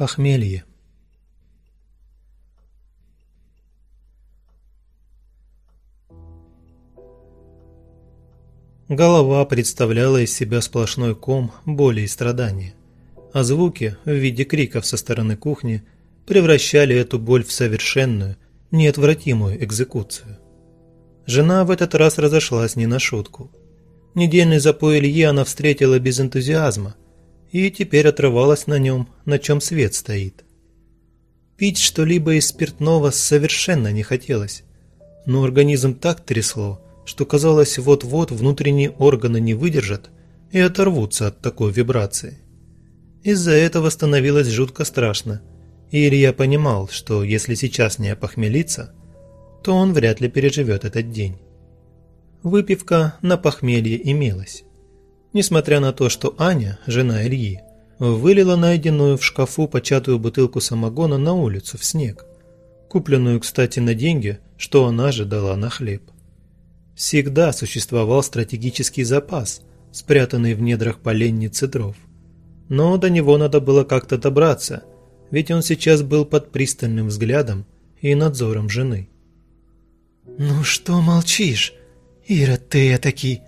Похмелье. Голова представляла из себя сплошной ком боли и страдания, а звуки в виде криков со стороны кухни превращали эту боль в совершенную, неотвратимую экзекуцию. Жена в этот раз разошлась не на шутку. Недельный запой Ильи она встретила без энтузиазма и теперь отрывалась на нем, на чем свет стоит. Пить что-либо из спиртного совершенно не хотелось, но организм так трясло, что казалось вот-вот внутренние органы не выдержат и оторвутся от такой вибрации. Из-за этого становилось жутко страшно, и Илья понимал, что если сейчас не опохмелиться, то он вряд ли переживет этот день. Выпивка на похмелье имелась. Несмотря на то, что Аня, жена Ильи, вылила найденную в шкафу початую бутылку самогона на улицу в снег, купленную, кстати, на деньги, что она же дала на хлеб. Всегда существовал стратегический запас, спрятанный в недрах поленницы дров. Но до него надо было как-то добраться, ведь он сейчас был под пристальным взглядом и надзором жены. «Ну что молчишь? Ира, ты этакий...»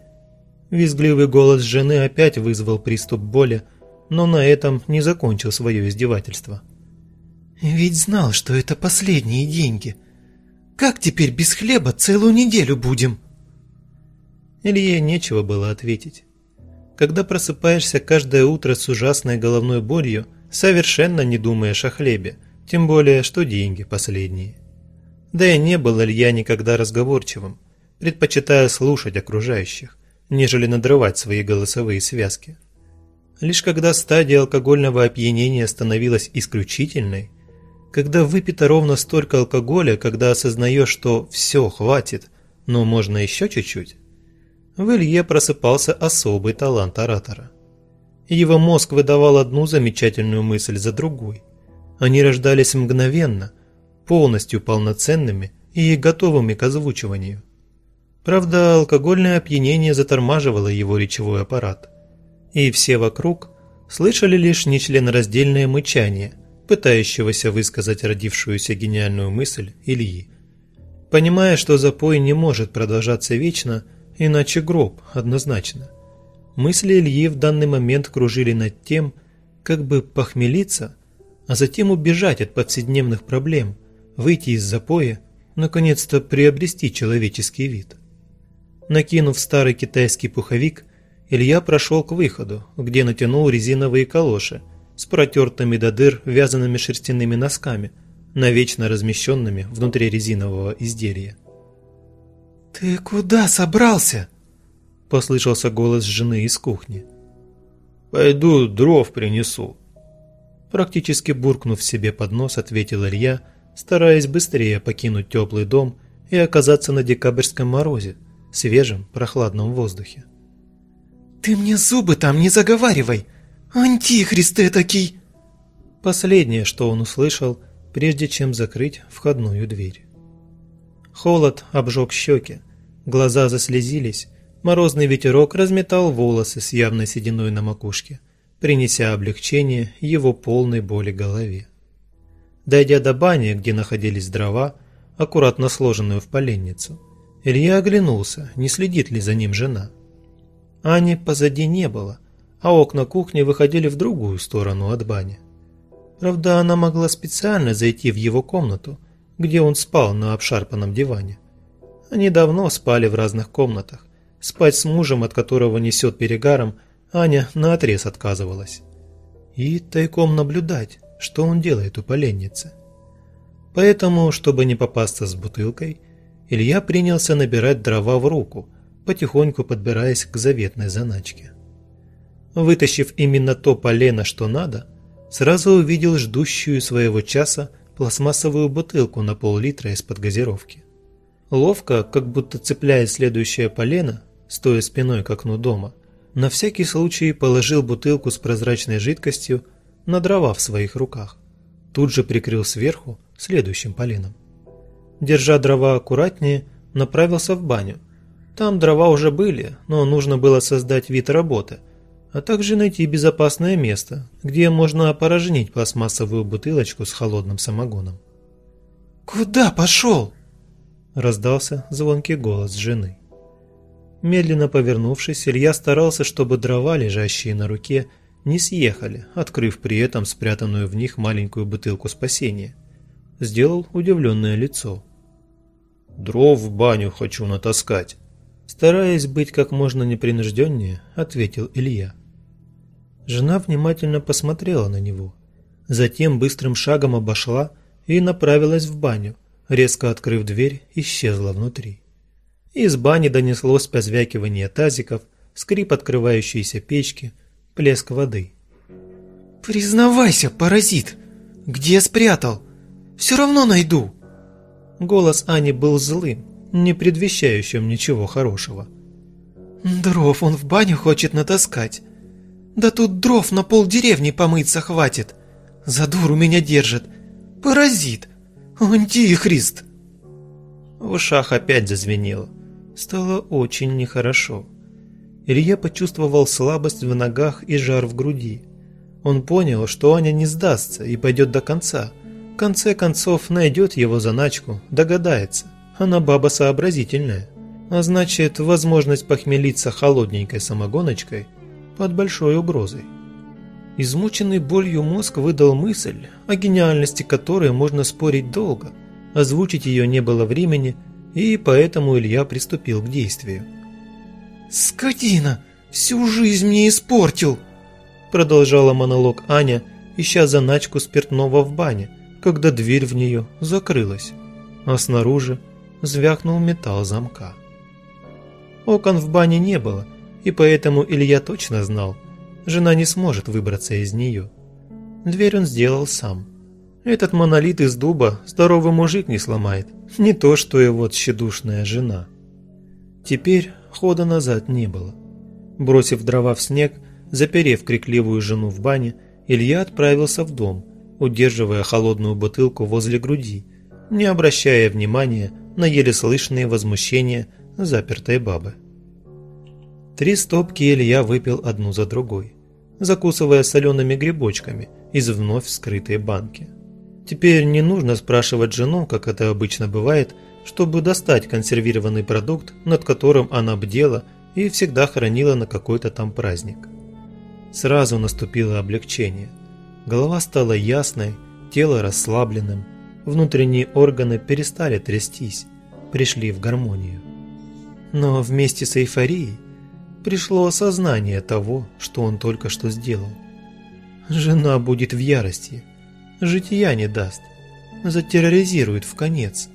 Визгливый голос жены опять вызвал приступ боли, но на этом не закончил свое издевательство. «Ведь знал, что это последние деньги. Как теперь без хлеба целую неделю будем?» Илье нечего было ответить. Когда просыпаешься каждое утро с ужасной головной болью, совершенно не думаешь о хлебе, тем более, что деньги последние. Да и не был Илья никогда разговорчивым, предпочитая слушать окружающих, нежели надрывать свои голосовые связки. Лишь когда стадия алкогольного опьянения становилась исключительной, когда выпито ровно столько алкоголя, когда осознаешь, что все, хватит, но можно еще чуть-чуть, в Илье просыпался особый талант оратора. Его мозг выдавал одну замечательную мысль за другой. Они рождались мгновенно – полностью полноценными и готовыми к озвучиванию. Правда, алкогольное опьянение затормаживало его речевой аппарат, и все вокруг слышали лишь нечленораздельное мычание, пытающегося высказать родившуюся гениальную мысль Ильи. Понимая, что запой не может продолжаться вечно, иначе гроб однозначно. Мысли Ильи в данный момент кружили над тем, как бы похмелиться, а затем убежать от повседневных проблем, выйти из запоя, наконец-то приобрести человеческий вид. Накинув старый китайский пуховик, Илья прошел к выходу, где натянул резиновые калоши с протертыми до дыр вязаными шерстяными носками, навечно размещенными внутри резинового изделия. «Ты куда собрался?» – послышался голос жены из кухни. «Пойду дров принесу». Практически буркнув себе под нос, ответил Илья стараясь быстрее покинуть теплый дом и оказаться на декабрьском морозе, свежем, прохладном воздухе. «Ты мне зубы там не заговаривай! Антихрист этакий!» Последнее, что он услышал, прежде чем закрыть входную дверь. Холод обжег щеки, глаза заслезились, морозный ветерок разметал волосы с явной сединой на макушке, принеся облегчение его полной боли голове. Дойдя до бани, где находились дрова, аккуратно сложенную в поленницу, Илья оглянулся, не следит ли за ним жена. Ани позади не было, а окна кухни выходили в другую сторону от бани. Правда, она могла специально зайти в его комнату, где он спал на обшарпанном диване. Они давно спали в разных комнатах. Спать с мужем, от которого несет перегаром, Аня наотрез отказывалась. И тайком наблюдать, что он делает у поленницы. Поэтому, чтобы не попасться с бутылкой, Илья принялся набирать дрова в руку, потихоньку подбираясь к заветной заначке. Вытащив именно то полено, что надо, сразу увидел ждущую своего часа пластмассовую бутылку на пол-литра из-под газировки. Ловко, как будто цепляя следующее полено, стоя спиной к окну дома, на всякий случай положил бутылку с прозрачной жидкостью на дрова в своих руках. Тут же прикрыл сверху следующим поленом. Держа дрова аккуратнее, направился в баню. Там дрова уже были, но нужно было создать вид работы, а также найти безопасное место, где можно опорожнить пластмассовую бутылочку с холодным самогоном. «Куда пошел?» – раздался звонкий голос жены. Медленно повернувшись, Илья старался, чтобы дрова, лежащие на руке, не съехали, открыв при этом спрятанную в них маленькую бутылку спасения. Сделал удивленное лицо. «Дров в баню хочу натаскать», Стараясь быть как можно непринужденнее, ответил Илья. Жена внимательно посмотрела на него, затем быстрым шагом обошла и направилась в баню, резко открыв дверь, исчезла внутри. Из бани донеслось позвякивание тазиков, скрип открывающейся печки, плеск воды. «Признавайся, паразит! Где спрятал? Все равно найду!» Голос Ани был злым, не предвещающим ничего хорошего. «Дров он в баню хочет натаскать. Да тут дров на пол деревни помыться хватит. За дуру меня держит. Паразит! Антихрист!» В ушах опять зазвенело. Стало очень нехорошо. Илья почувствовал слабость в ногах и жар в груди. Он понял, что Аня не сдастся и пойдет до конца. В конце концов найдет его заначку, догадается. Она баба сообразительная. А значит, возможность похмелиться холодненькой самогоночкой под большой угрозой. Измученный болью мозг выдал мысль, о гениальности которой можно спорить долго. Озвучить ее не было времени, и поэтому Илья приступил к действию. «Скотина! Всю жизнь мне испортил!» Продолжала монолог Аня, ища заначку спиртного в бане, когда дверь в нее закрылась. А снаружи звякнул металл замка. Окон в бане не было, и поэтому Илья точно знал, жена не сможет выбраться из нее. Дверь он сделал сам. Этот монолит из дуба здоровый мужик не сломает, не то что его тщедушная жена. Теперь хода назад не было. Бросив дрова в снег, заперев крикливую жену в бане, Илья отправился в дом, удерживая холодную бутылку возле груди, не обращая внимания на еле слышные возмущения запертой бабы. Три стопки Илья выпил одну за другой, закусывая солеными грибочками из вновь вскрытой банки. Теперь не нужно спрашивать жену, как это обычно бывает, чтобы достать консервированный продукт, над которым она бдела и всегда хранила на какой-то там праздник. Сразу наступило облегчение. Голова стала ясной, тело расслабленным, внутренние органы перестали трястись, пришли в гармонию. Но вместе с эйфорией пришло осознание того, что он только что сделал. Жена будет в ярости, жития не даст, затерроризирует в конец.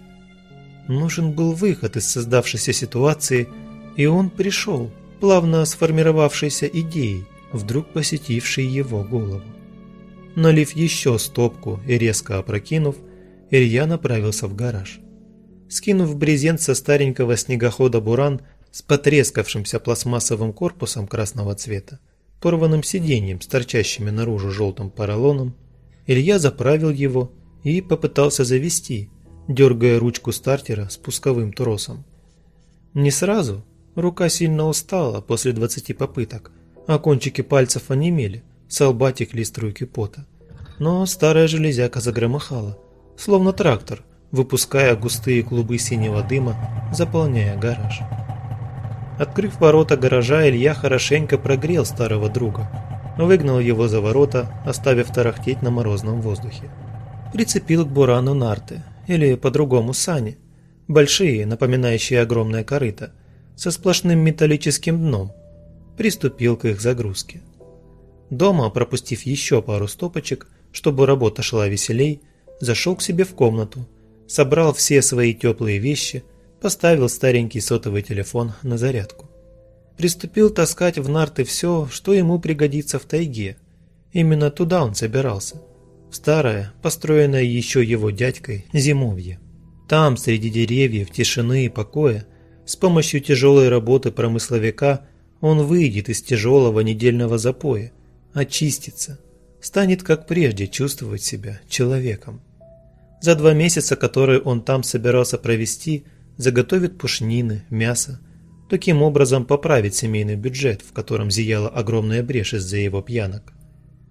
Нужен был выход из создавшейся ситуации, и он пришел, плавно сформировавшейся идеей, вдруг посетившей его голову. Налив еще стопку и резко опрокинув, Илья направился в гараж. Скинув брезент со старенького снегохода «Буран» с потрескавшимся пластмассовым корпусом красного цвета, порванным сиденьем с торчащими наружу желтым поролоном, Илья заправил его и попытался завести, дергая ручку стартера спусковым тросом. Не сразу, рука сильно устала после 20 попыток, а кончики пальцев онемели, с лба текли струйки пота. Но старая железяка загромыхала, словно трактор, выпуская густые клубы синего дыма, заполняя гараж. Открыв ворота гаража, Илья хорошенько прогрел старого друга, выгнал его за ворота, оставив тарахтеть на морозном воздухе. Прицепил к бурану нарты, или по-другому сани, большие, напоминающие огромное корыто, со сплошным металлическим дном, приступил к их загрузке. Дома, пропустив еще пару стопочек, чтобы работа шла веселей, зашел к себе в комнату, собрал все свои теплые вещи, поставил старенький сотовый телефон на зарядку. Приступил таскать в нарты все, что ему пригодится в тайге. Именно туда он собирался. В старое, построенное еще его дядькой, зимовье. Там, среди деревьев, тишины и покоя, с помощью тяжелой работы промысловика он выйдет из тяжелого недельного запоя, очистится, станет как прежде чувствовать себя человеком. За два месяца, которые он там собирался провести, заготовит пушнины, мясо, таким образом поправить семейный бюджет, в котором зияла огромная брешь из-за его пьянок.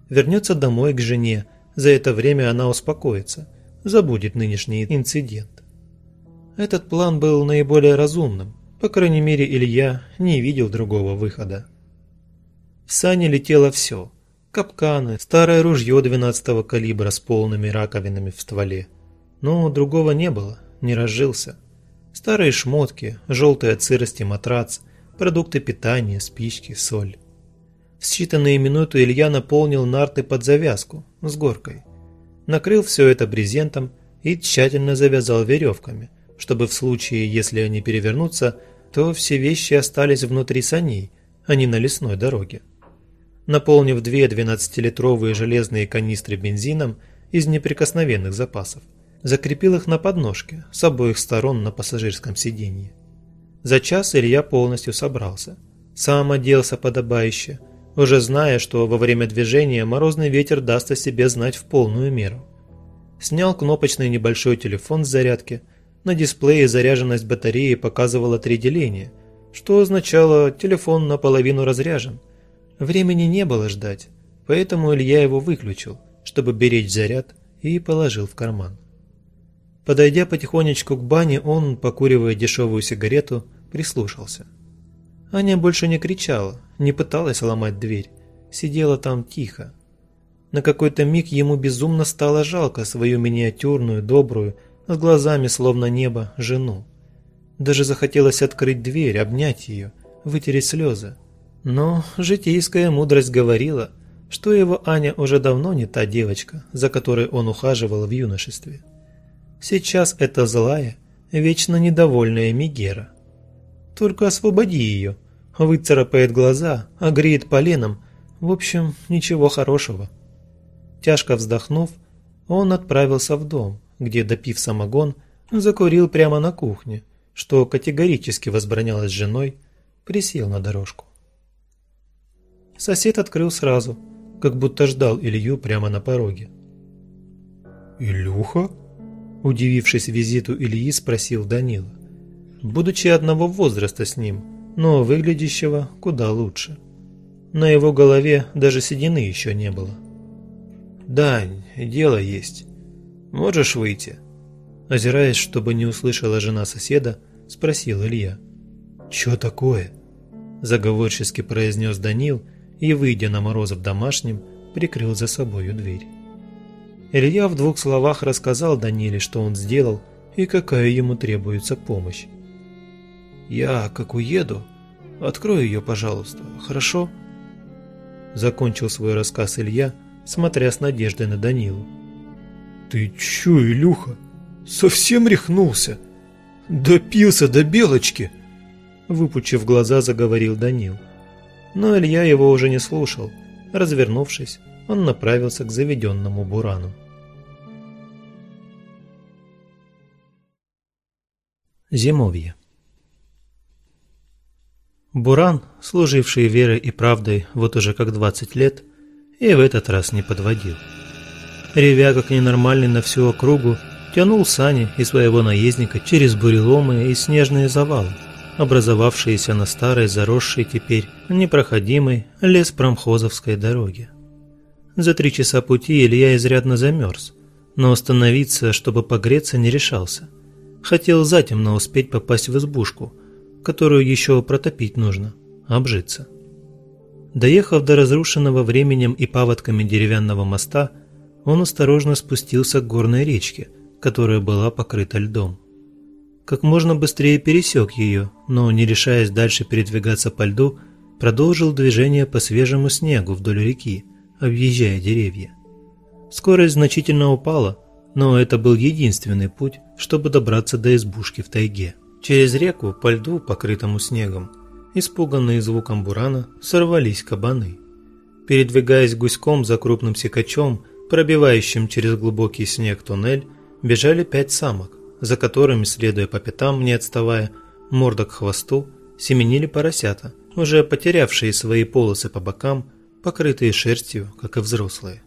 Вернется домой к жене, за это время она успокоится, забудет нынешний инцидент. Этот план был наиболее разумным, по крайней мере Илья не видел другого выхода. В сане летело все – капканы, старое ружье 12-го калибра с полными раковинами в стволе. Но другого не было, не разжился – Старые шмотки, желтые от сырости матрац, продукты питания, спички, соль. В считанные минуты Илья наполнил нарты под завязку, с горкой. Накрыл все это брезентом и тщательно завязал веревками, чтобы в случае, если они перевернутся, то все вещи остались внутри саней, а не на лесной дороге. Наполнив две 12-литровые железные канистры бензином из неприкосновенных запасов, закрепил их на подножке с обоих сторон на пассажирском сиденье. За час Илья полностью собрался. Сам оделся подобающе, уже зная, что во время движения морозный ветер даст о себе знать в полную меру. Снял кнопочный небольшой телефон с зарядки. На дисплее заряженность батареи показывала три деления, что означало телефон наполовину разряжен. Времени не было ждать, поэтому Илья его выключил, чтобы беречь заряд, и положил в карман. Подойдя потихонечку к бане, он, покуривая дешевую сигарету, прислушался. Аня больше не кричала, не пыталась ломать дверь, сидела там тихо. На какой-то миг ему безумно стало жалко свою миниатюрную, добрую, с глазами словно небо, жену. Даже захотелось открыть дверь, обнять ее, вытереть слезы. Но житейская мудрость говорила, что его Аня уже давно не та девочка, за которой он ухаживал в юношестве. Сейчас это злая, вечно недовольная Мигера. Только освободи ее, выцарапает глаза, огреет поленом, в общем, ничего хорошего. Тяжко вздохнув, он отправился в дом, где, допив самогон, закурил прямо на кухне, что категорически возбранялось женой, присел на дорожку. Сосед открыл сразу, как будто ждал Илью прямо на пороге. «Илюха?» Удивившись визиту Ильи, спросил Данила. Будучи одного возраста с ним, но выглядящего куда лучше. На его голове даже седины еще не было. «Дань, дело есть. Можешь выйти?» Озираясь, чтобы не услышала жена соседа, спросил Илья. «Чё такое?» Заговорчески произнес Данил и, выйдя на Морозов домашним, прикрыл за собою дверь. Илья в двух словах рассказал Даниле, что он сделал и какая ему требуется помощь. «Я, как уеду, открой ее, пожалуйста, хорошо?» Закончил свой рассказ Илья, смотря с надеждой на Данилу. «Ты чё, Илюха, совсем рехнулся? Допился до белочки!» Выпучив глаза, заговорил Данил. Но Илья его уже не слушал. Развернувшись, он направился к заведенному бурану. Зимовье Буран, служивший верой и правдой вот уже как 20 лет, и в этот раз не подводил. Ревя как ненормальный на всю округу, тянул сани и своего наездника через буреломы и снежные завалы, образовавшиеся на старой заросшей теперь непроходимой лес-промхозовской дороге. За три часа пути Илья изрядно замерз, но остановиться, чтобы погреться, не решался. Хотел затемно успеть попасть в избушку, которую еще протопить нужно, обжиться. Доехав до разрушенного временем и паводками деревянного моста, он осторожно спустился к горной речке, которая была покрыта льдом. Как можно быстрее пересек ее, но, не решаясь дальше передвигаться по льду, продолжил движение по свежему снегу вдоль реки, объезжая деревья. Скорость значительно упала, но это был единственный путь, чтобы добраться до избушки в тайге. Через реку по льду, покрытому снегом, испуганные звуком бурана, сорвались кабаны. Передвигаясь гуськом за крупным секачом, пробивающим через глубокий снег туннель, бежали пять самок, за которыми, следуя по пятам, не отставая, морда к хвосту, семенили поросята, уже потерявшие свои полосы по бокам покрытые шерстью, как и взрослые.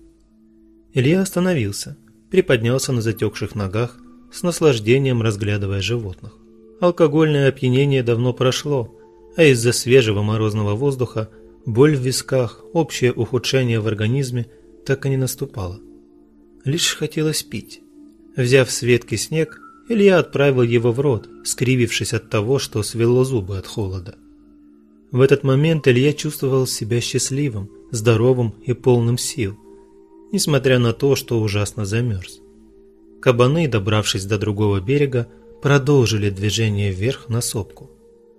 Илья остановился, приподнялся на затекших ногах, с наслаждением разглядывая животных. Алкогольное опьянение давно прошло, а из-за свежего морозного воздуха боль в висках, общее ухудшение в организме так и не наступало. Лишь хотелось пить. Взяв с ветки снег, Илья отправил его в рот, скривившись от того, что свело зубы от холода. В этот момент Илья чувствовал себя счастливым, здоровым и полным сил, несмотря на то, что ужасно замерз. Кабаны, добравшись до другого берега, продолжили движение вверх на сопку.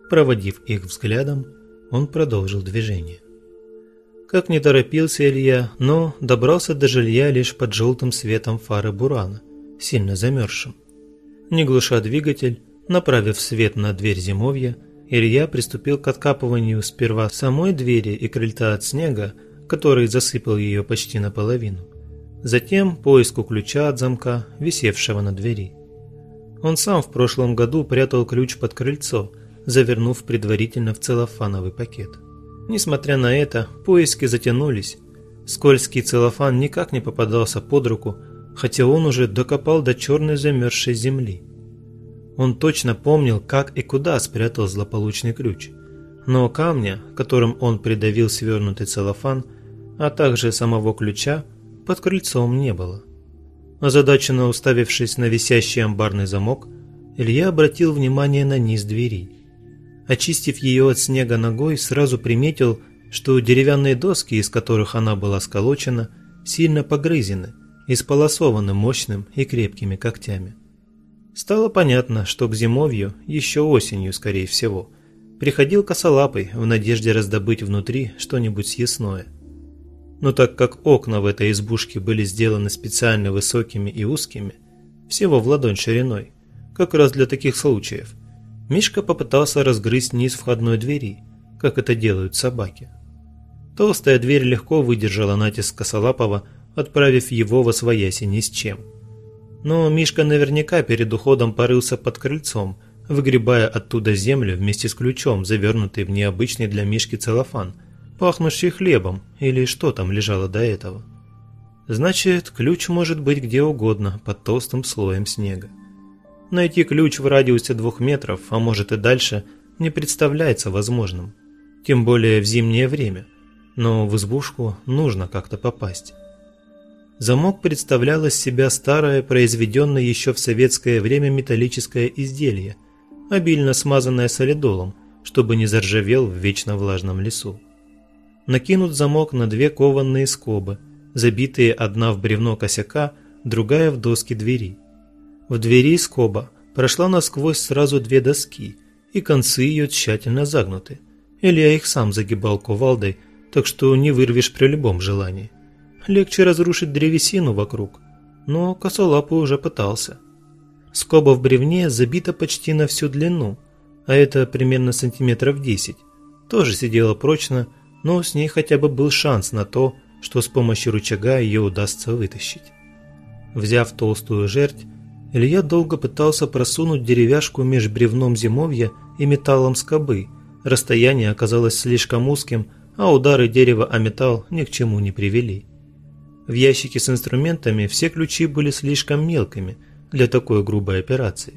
Проводив их взглядом, он продолжил движение. Как не торопился Илья, но добрался до жилья лишь под желтым светом фары Бурана, сильно замерзшим. Не глуша двигатель, направив свет на дверь зимовья, Илья приступил к откапыванию сперва самой двери и крыльца от снега, который засыпал ее почти наполовину. Затем поиску ключа от замка, висевшего на двери. Он сам в прошлом году прятал ключ под крыльцо, завернув предварительно в целлофановый пакет. Несмотря на это, поиски затянулись. Скользкий целлофан никак не попадался под руку, хотя он уже докопал до черной замерзшей земли. Он точно помнил, как и куда спрятал злополучный ключ. Но камня, которым он придавил свернутый целлофан, а также самого ключа, под крыльцом не было. Озадаченно уставившись на висящий амбарный замок, Илья обратил внимание на низ двери. Очистив ее от снега ногой, сразу приметил, что деревянные доски, из которых она была сколочена, сильно погрызены и сполосованы мощным и крепкими когтями. Стало понятно, что к зимовью, еще осенью, скорее всего, приходил косолапый в надежде раздобыть внутри что-нибудь съестное. Но так как окна в этой избушке были сделаны специально высокими и узкими, всего в ладонь шириной, как раз для таких случаев, Мишка попытался разгрызть низ входной двери, как это делают собаки. Толстая дверь легко выдержала натиск косолапого, отправив его во свояси ни с чем – но Мишка наверняка перед уходом порылся под крыльцом, выгребая оттуда землю вместе с ключом, завернутый в необычный для Мишки целлофан, пахнущий хлебом или что там лежало до этого. Значит, ключ может быть где угодно, под толстым слоем снега. Найти ключ в радиусе двух метров, а может и дальше, не представляется возможным. Тем более в зимнее время. Но в избушку нужно как-то попасть. Замок представлял из себя старое, произведенное еще в советское время металлическое изделие, обильно смазанное солидолом, чтобы не заржавел в вечно влажном лесу. Накинут замок на две кованные скобы, забитые одна в бревно косяка, другая в доски двери. В двери скоба прошла насквозь сразу две доски, и концы ее тщательно загнуты. Илья их сам загибал кувалдой, так что не вырвешь при любом желании. Легче разрушить древесину вокруг, но косолапый уже пытался. Скоба в бревне забита почти на всю длину, а это примерно сантиметров 10. Тоже сидела прочно, но с ней хотя бы был шанс на то, что с помощью рычага ее удастся вытащить. Взяв толстую жерть, Илья долго пытался просунуть деревяшку меж бревном зимовья и металлом скобы. Расстояние оказалось слишком узким, а удары дерева о металл ни к чему не привели. В ящике с инструментами все ключи были слишком мелкими для такой грубой операции,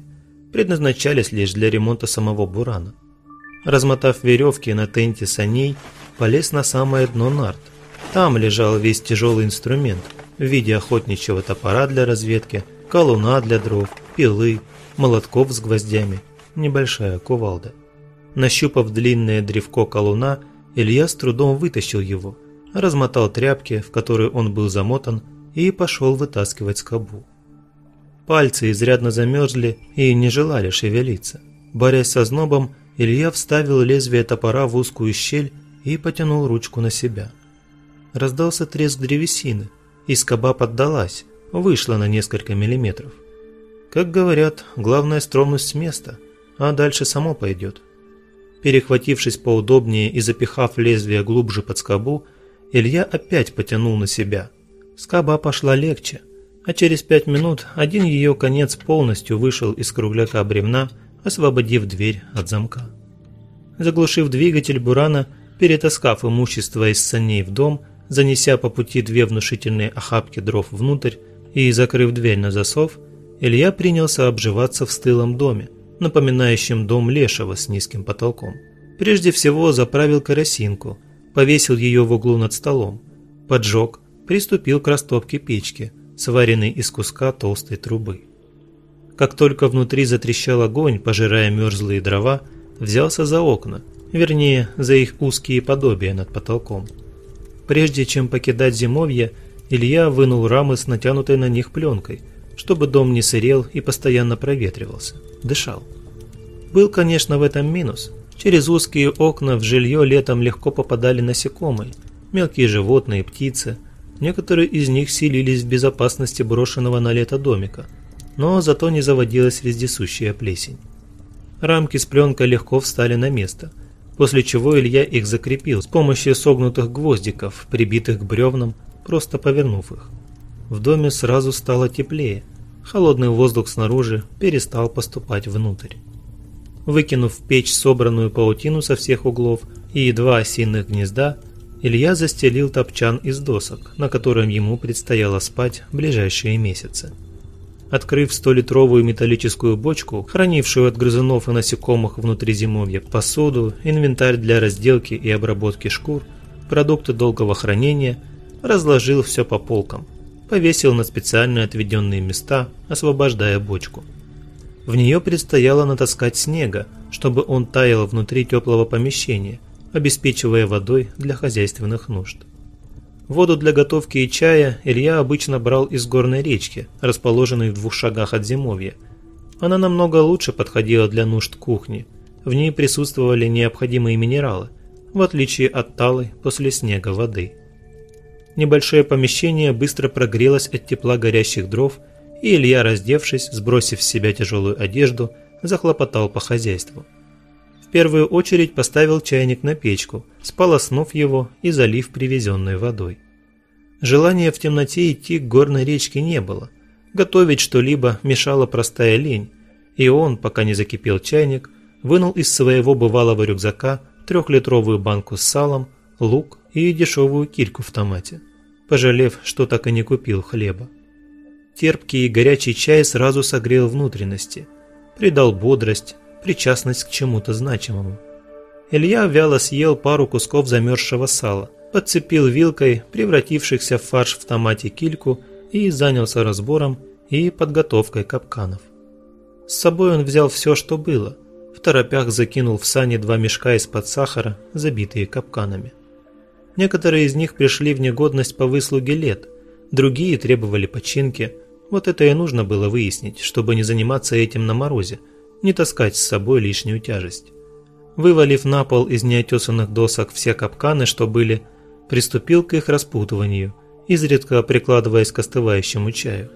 предназначались лишь для ремонта самого бурана. Размотав веревки на тенте саней, полез на самое дно нарт. Там лежал весь тяжелый инструмент в виде охотничьего топора для разведки, колуна для дров, пилы, молотков с гвоздями, небольшая кувалда. Нащупав длинное древко колуна, Илья с трудом вытащил его – размотал тряпки, в которые он был замотан, и пошел вытаскивать скобу. Пальцы изрядно замерзли и не желали шевелиться. Борясь со знобом, Илья вставил лезвие топора в узкую щель и потянул ручку на себя. Раздался треск древесины, и скоба поддалась, вышла на несколько миллиметров. Как говорят, главное стромность с места, а дальше само пойдет. Перехватившись поудобнее и запихав лезвие глубже под скобу, Илья опять потянул на себя. Скоба пошла легче, а через пять минут один ее конец полностью вышел из кругляка бревна, освободив дверь от замка. Заглушив двигатель Бурана, перетаскав имущество из саней в дом, занеся по пути две внушительные охапки дров внутрь и закрыв дверь на засов, Илья принялся обживаться в стылом доме, напоминающем дом Лешего с низким потолком. Прежде всего заправил керосинку, повесил ее в углу над столом, поджег, приступил к растопке печки, сваренной из куска толстой трубы. Как только внутри затрещал огонь, пожирая мерзлые дрова, взялся за окна, вернее, за их узкие подобия над потолком. Прежде чем покидать зимовье, Илья вынул рамы с натянутой на них пленкой, чтобы дом не сырел и постоянно проветривался, дышал. Был, конечно, в этом минус. Через узкие окна в жилье летом легко попадали насекомые, мелкие животные, птицы. Некоторые из них селились в безопасности брошенного на лето домика, но зато не заводилась вездесущая плесень. Рамки с пленкой легко встали на место, после чего Илья их закрепил с помощью согнутых гвоздиков, прибитых к бревнам, просто повернув их. В доме сразу стало теплее, холодный воздух снаружи перестал поступать внутрь. Выкинув в печь собранную паутину со всех углов и два осиных гнезда, Илья застелил топчан из досок, на котором ему предстояло спать ближайшие месяцы. Открыв 100-литровую металлическую бочку, хранившую от грызунов и насекомых внутри зимовья посуду, инвентарь для разделки и обработки шкур, продукты долгого хранения, разложил все по полкам, повесил на специально отведенные места, освобождая бочку. В нее предстояло натаскать снега, чтобы он таял внутри теплого помещения, обеспечивая водой для хозяйственных нужд. Воду для готовки и чая Илья обычно брал из горной речки, расположенной в двух шагах от зимовья. Она намного лучше подходила для нужд кухни. В ней присутствовали необходимые минералы, в отличие от талой после снега воды. Небольшое помещение быстро прогрелось от тепла горящих дров, и Илья, раздевшись, сбросив с себя тяжелую одежду, захлопотал по хозяйству. В первую очередь поставил чайник на печку, сполоснув его и залив привезенной водой. Желания в темноте идти к горной речке не было. Готовить что-либо мешала простая лень, и он, пока не закипел чайник, вынул из своего бывалого рюкзака трехлитровую банку с салом, лук и дешевую кильку в томате, пожалев, что так и не купил хлеба. Терпкий и горячий чай сразу согрел внутренности, придал бодрость, причастность к чему-то значимому. Илья вяло съел пару кусков замерзшего сала, подцепил вилкой превратившихся в фарш в томате кильку и занялся разбором и подготовкой капканов. С собой он взял все, что было, в торопях закинул в сани два мешка из-под сахара, забитые капканами. Некоторые из них пришли в негодность по выслуге лет, другие требовали починки. Вот это и нужно было выяснить, чтобы не заниматься этим на морозе, не таскать с собой лишнюю тяжесть. Вывалив на пол из неотесанных досок все капканы, что были, приступил к их распутыванию, изредка прикладываясь к остывающему чаю.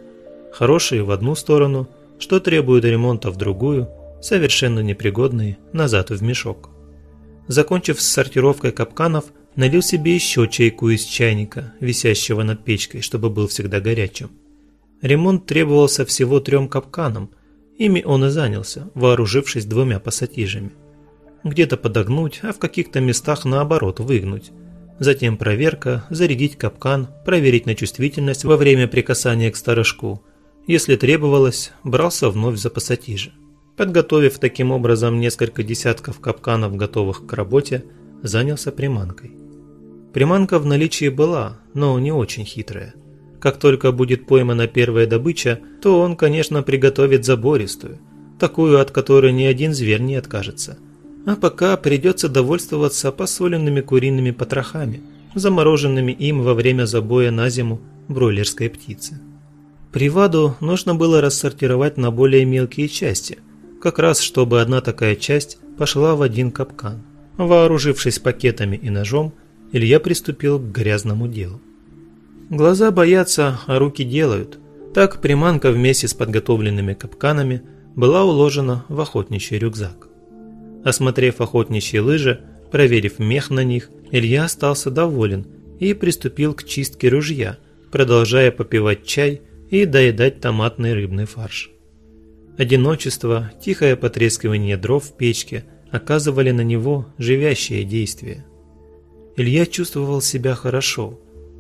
Хорошие в одну сторону, что требуют ремонта в другую, совершенно непригодные назад в мешок. Закончив с сортировкой капканов, налил себе еще чайку из чайника, висящего над печкой, чтобы был всегда горячим. Ремонт требовался всего трем капканам, ими он и занялся, вооружившись двумя пассатижами. Где-то подогнуть, а в каких-то местах наоборот выгнуть. Затем проверка, зарядить капкан, проверить на чувствительность во время прикасания к сторожку. Если требовалось, брался вновь за пассатижи. Подготовив таким образом несколько десятков капканов, готовых к работе, занялся приманкой. Приманка в наличии была, но не очень хитрая. Как только будет поймана первая добыча, то он, конечно, приготовит забористую, такую, от которой ни один зверь не откажется. А пока придется довольствоваться посоленными куриными потрохами, замороженными им во время забоя на зиму бройлерской птицы. Приваду нужно было рассортировать на более мелкие части, как раз чтобы одна такая часть пошла в один капкан. Вооружившись пакетами и ножом, Илья приступил к грязному делу. Глаза боятся, а руки делают. Так приманка вместе с подготовленными капканами была уложена в охотничий рюкзак. Осмотрев охотничьи лыжи, проверив мех на них, Илья остался доволен и приступил к чистке ружья, продолжая попивать чай и доедать томатный рыбный фарш. Одиночество, тихое потрескивание дров в печке – оказывали на него живящее действие. Илья чувствовал себя хорошо,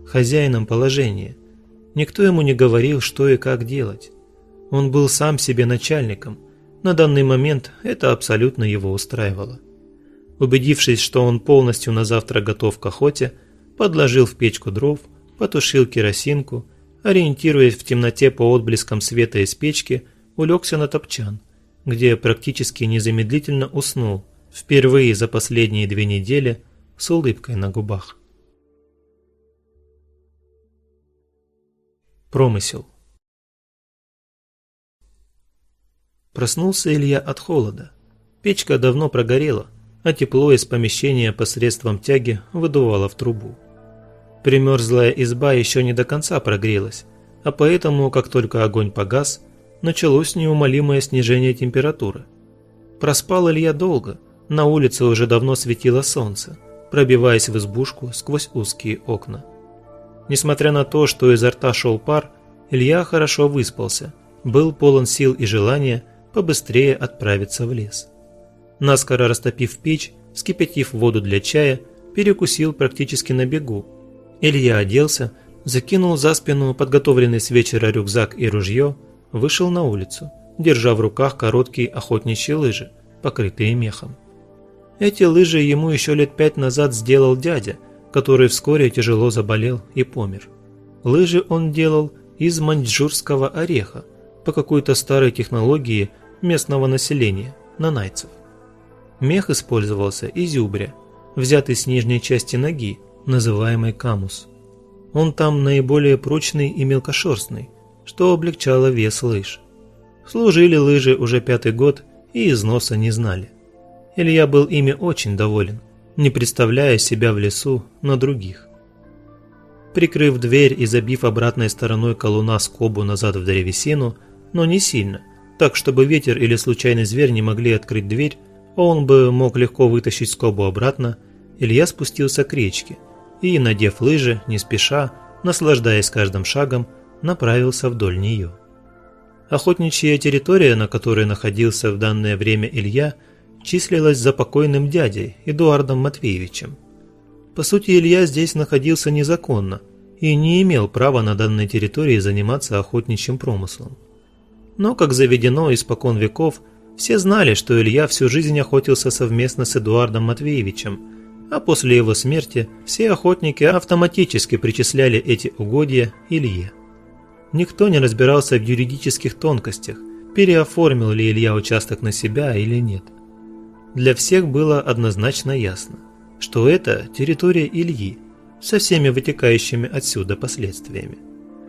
хозяином положения. Никто ему не говорил, что и как делать. Он был сам себе начальником. На данный момент это абсолютно его устраивало. Убедившись, что он полностью на завтра готов к охоте, подложил в печку дров, потушил керосинку, ориентируясь в темноте по отблескам света из печки, улегся на топчан, где практически незамедлительно уснул, впервые за последние две недели с улыбкой на губах. Промысел Проснулся Илья от холода. Печка давно прогорела, а тепло из помещения посредством тяги выдувало в трубу. Примерзлая изба еще не до конца прогрелась, а поэтому, как только огонь погас, началось неумолимое снижение температуры. Проспал Илья долго, на улице уже давно светило солнце, пробиваясь в избушку сквозь узкие окна. Несмотря на то, что изо рта шел пар, Илья хорошо выспался, был полон сил и желания побыстрее отправиться в лес. Наскоро растопив печь, вскипятив воду для чая, перекусил практически на бегу. Илья оделся, закинул за спину подготовленный с вечера рюкзак и ружье, вышел на улицу, держа в руках короткие охотничьи лыжи, покрытые мехом. Эти лыжи ему еще лет пять назад сделал дядя – который вскоре тяжело заболел и помер. Лыжи он делал из маньчжурского ореха по какой-то старой технологии местного населения, нанайцев. Мех использовался из зюбря, взятый с нижней части ноги, называемой камус. Он там наиболее прочный и мелкошерстный, что облегчало вес лыж. Служили лыжи уже пятый год и износа не знали. Илья был ими очень доволен не представляя себя в лесу на других. Прикрыв дверь и забив обратной стороной колуна скобу назад в древесину, но не сильно, так чтобы ветер или случайный зверь не могли открыть дверь, а он бы мог легко вытащить скобу обратно, Илья спустился к речке и, надев лыжи, не спеша, наслаждаясь каждым шагом, направился вдоль нее. Охотничья территория, на которой находился в данное время Илья – числилась за покойным дядей Эдуардом Матвеевичем. По сути, Илья здесь находился незаконно и не имел права на данной территории заниматься охотничьим промыслом. Но, как заведено испокон веков, все знали, что Илья всю жизнь охотился совместно с Эдуардом Матвеевичем, а после его смерти все охотники автоматически причисляли эти угодья Илье. Никто не разбирался в юридических тонкостях, переоформил ли Илья участок на себя или нет – для всех было однозначно ясно, что это территория Ильи со всеми вытекающими отсюда последствиями.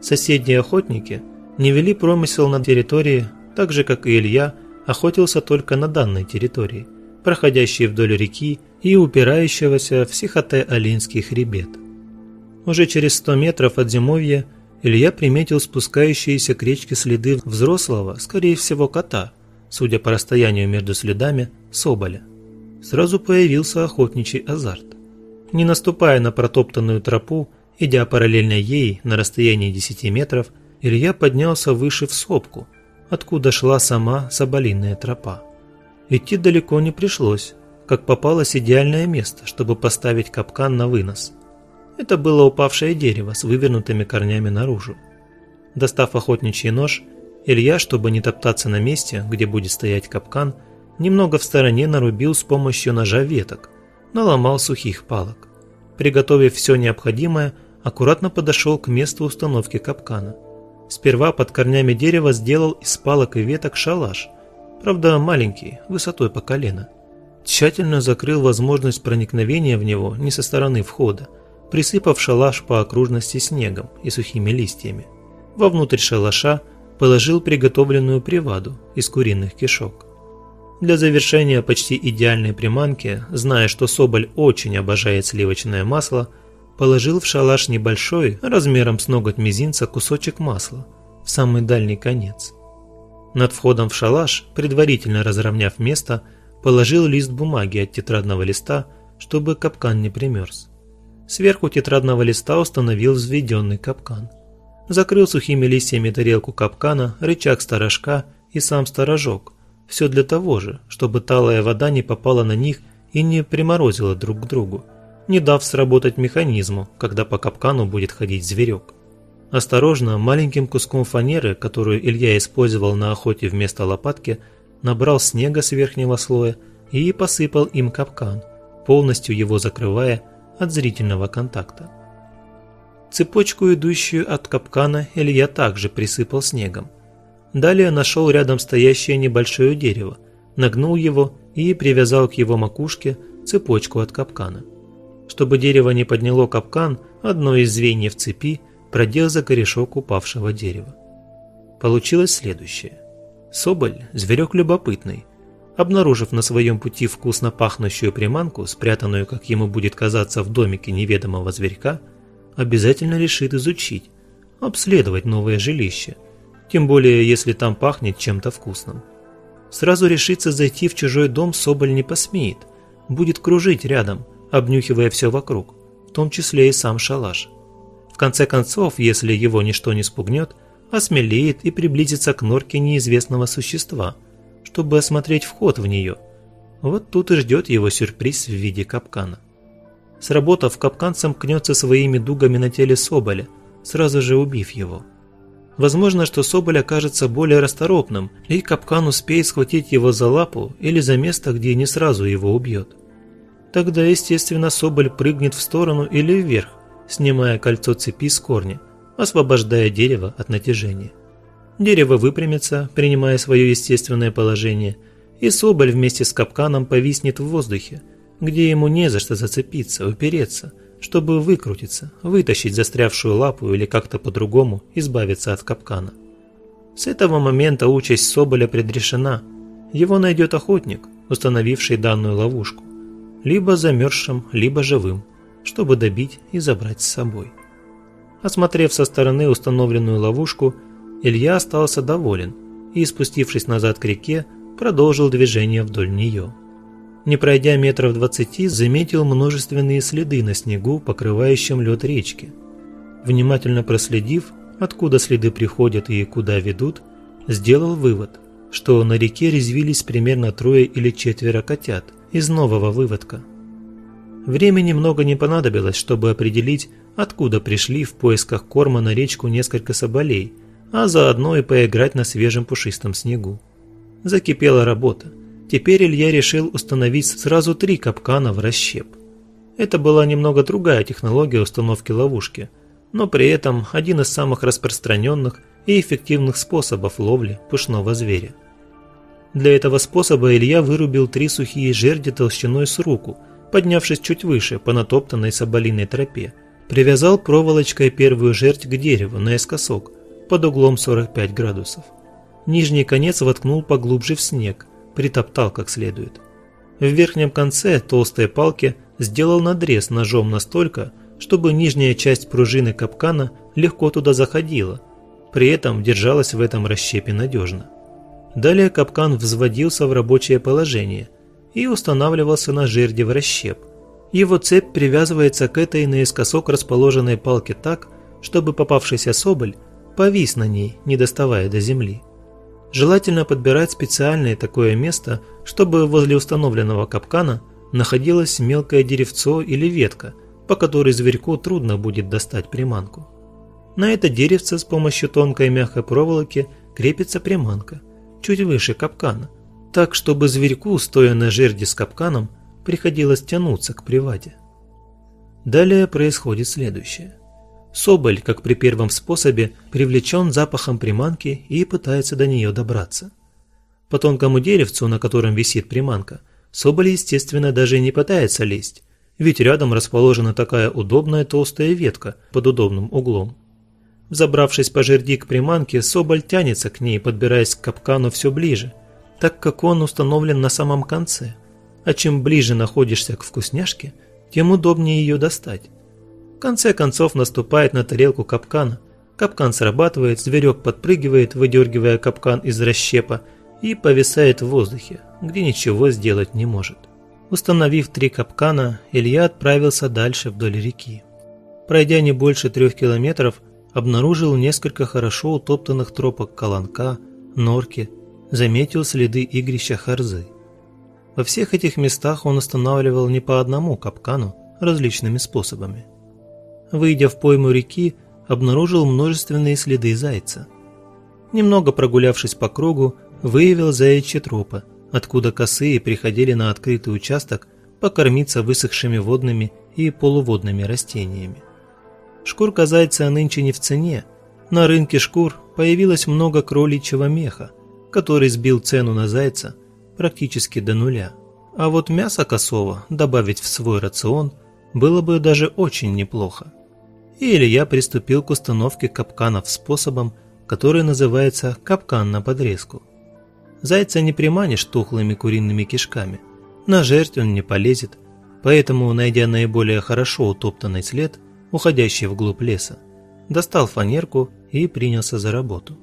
Соседние охотники не вели промысел на территории, так же как и Илья охотился только на данной территории, проходящей вдоль реки и упирающегося в Сихоте-Алинский хребет. Уже через 100 метров от зимовья Илья приметил спускающиеся к речке следы взрослого, скорее всего, кота – судя по расстоянию между следами, соболя. Сразу появился охотничий азарт. Не наступая на протоптанную тропу, идя параллельно ей на расстоянии 10 метров, Илья поднялся выше в сопку, откуда шла сама соболиная тропа. Идти далеко не пришлось, как попалось идеальное место, чтобы поставить капкан на вынос. Это было упавшее дерево с вывернутыми корнями наружу. Достав охотничий нож, Илья, чтобы не топтаться на месте, где будет стоять капкан, немного в стороне нарубил с помощью ножа веток, наломал сухих палок. Приготовив все необходимое, аккуратно подошел к месту установки капкана. Сперва под корнями дерева сделал из палок и веток шалаш, правда маленький, высотой по колено. Тщательно закрыл возможность проникновения в него не со стороны входа, присыпав шалаш по окружности снегом и сухими листьями. Вовнутрь шалаша положил приготовленную приваду из куриных кишок. Для завершения почти идеальной приманки, зная, что Соболь очень обожает сливочное масло, положил в шалаш небольшой, размером с ноготь мизинца, кусочек масла, в самый дальний конец. Над входом в шалаш, предварительно разровняв место, положил лист бумаги от тетрадного листа, чтобы капкан не примерз. Сверху тетрадного листа установил взведенный капкан – закрыл сухими листьями тарелку капкана, рычаг сторожка и сам сторожок. Все для того же, чтобы талая вода не попала на них и не приморозила друг к другу, не дав сработать механизму, когда по капкану будет ходить зверек. Осторожно, маленьким куском фанеры, которую Илья использовал на охоте вместо лопатки, набрал снега с верхнего слоя и посыпал им капкан, полностью его закрывая от зрительного контакта. Цепочку, идущую от капкана, Илья также присыпал снегом. Далее нашел рядом стоящее небольшое дерево, нагнул его и привязал к его макушке цепочку от капкана. Чтобы дерево не подняло капкан, одно из звеньев цепи продел за корешок упавшего дерева. Получилось следующее. Соболь – зверек любопытный. Обнаружив на своем пути вкусно пахнущую приманку, спрятанную, как ему будет казаться, в домике неведомого зверька, обязательно решит изучить, обследовать новое жилище, тем более если там пахнет чем-то вкусным. Сразу решиться зайти в чужой дом Соболь не посмеет, будет кружить рядом, обнюхивая все вокруг, в том числе и сам шалаш. В конце концов, если его ничто не спугнет, осмелеет и приблизится к норке неизвестного существа, чтобы осмотреть вход в нее. Вот тут и ждет его сюрприз в виде капкана. Сработав, капкан сомкнется своими дугами на теле Соболя, сразу же убив его. Возможно, что Соболь окажется более расторопным, и капкан успеет схватить его за лапу или за место, где не сразу его убьет. Тогда, естественно, Соболь прыгнет в сторону или вверх, снимая кольцо цепи с корня, освобождая дерево от натяжения. Дерево выпрямится, принимая свое естественное положение, и Соболь вместе с капканом повиснет в воздухе, где ему не за что зацепиться, упереться, чтобы выкрутиться, вытащить застрявшую лапу или как-то по-другому избавиться от капкана. С этого момента участь Соболя предрешена. Его найдет охотник, установивший данную ловушку, либо замерзшим, либо живым, чтобы добить и забрать с собой. Осмотрев со стороны установленную ловушку, Илья остался доволен и, спустившись назад к реке, продолжил движение вдоль нее. Не пройдя метров двадцати, заметил множественные следы на снегу, покрывающем лед речки. Внимательно проследив, откуда следы приходят и куда ведут, сделал вывод, что на реке резвились примерно трое или четверо котят из нового выводка. Времени много не понадобилось, чтобы определить, откуда пришли в поисках корма на речку несколько соболей, а заодно и поиграть на свежем пушистом снегу. Закипела работа. Теперь Илья решил установить сразу три капкана в расщеп. Это была немного другая технология установки ловушки, но при этом один из самых распространенных и эффективных способов ловли пушного зверя. Для этого способа Илья вырубил три сухие жерди толщиной с руку, поднявшись чуть выше по натоптанной соболиной тропе, привязал проволочкой первую жердь к дереву наискосок под углом 45 градусов. Нижний конец воткнул поглубже в снег, притоптал как следует. В верхнем конце толстой палки сделал надрез ножом настолько, чтобы нижняя часть пружины капкана легко туда заходила, при этом держалась в этом расщепе надежно. Далее капкан взводился в рабочее положение и устанавливался на жерди в расщеп. Его цепь привязывается к этой наискосок расположенной палке так, чтобы попавшийся соболь повис на ней, не доставая до земли. Желательно подбирать специальное такое место, чтобы возле установленного капкана находилось мелкое деревцо или ветка, по которой зверьку трудно будет достать приманку. На это деревце с помощью тонкой мягкой проволоки крепится приманка, чуть выше капкана, так чтобы зверьку, стоя на жерди с капканом, приходилось тянуться к приваде. Далее происходит следующее. Соболь, как при первом способе, привлечен запахом приманки и пытается до нее добраться. По тонкому деревцу, на котором висит приманка, Соболь, естественно, даже не пытается лезть, ведь рядом расположена такая удобная толстая ветка под удобным углом. Забравшись по жерди к приманке, Соболь тянется к ней, подбираясь к капкану все ближе, так как он установлен на самом конце. А чем ближе находишься к вкусняшке, тем удобнее ее достать. В конце концов наступает на тарелку капкана. Капкан срабатывает, зверек подпрыгивает, выдергивая капкан из расщепа и повисает в воздухе, где ничего сделать не может. Установив три капкана, Илья отправился дальше вдоль реки. Пройдя не больше трех километров, обнаружил несколько хорошо утоптанных тропок колонка, норки, заметил следы игрища харзы. Во всех этих местах он устанавливал не по одному капкану различными способами выйдя в пойму реки, обнаружил множественные следы зайца. Немного прогулявшись по кругу, выявил заячьи тропы, откуда косые приходили на открытый участок покормиться высохшими водными и полуводными растениями. Шкурка зайца нынче не в цене. На рынке шкур появилось много кроличьего меха, который сбил цену на зайца практически до нуля. А вот мясо косого добавить в свой рацион было бы даже очень неплохо. И Илья приступил к установке капканов способом, который называется капкан на подрезку. Зайца не приманишь тухлыми куриными кишками. На жертв он не полезет, поэтому, найдя наиболее хорошо утоптанный след, уходящий вглубь леса, достал фанерку и принялся за работу.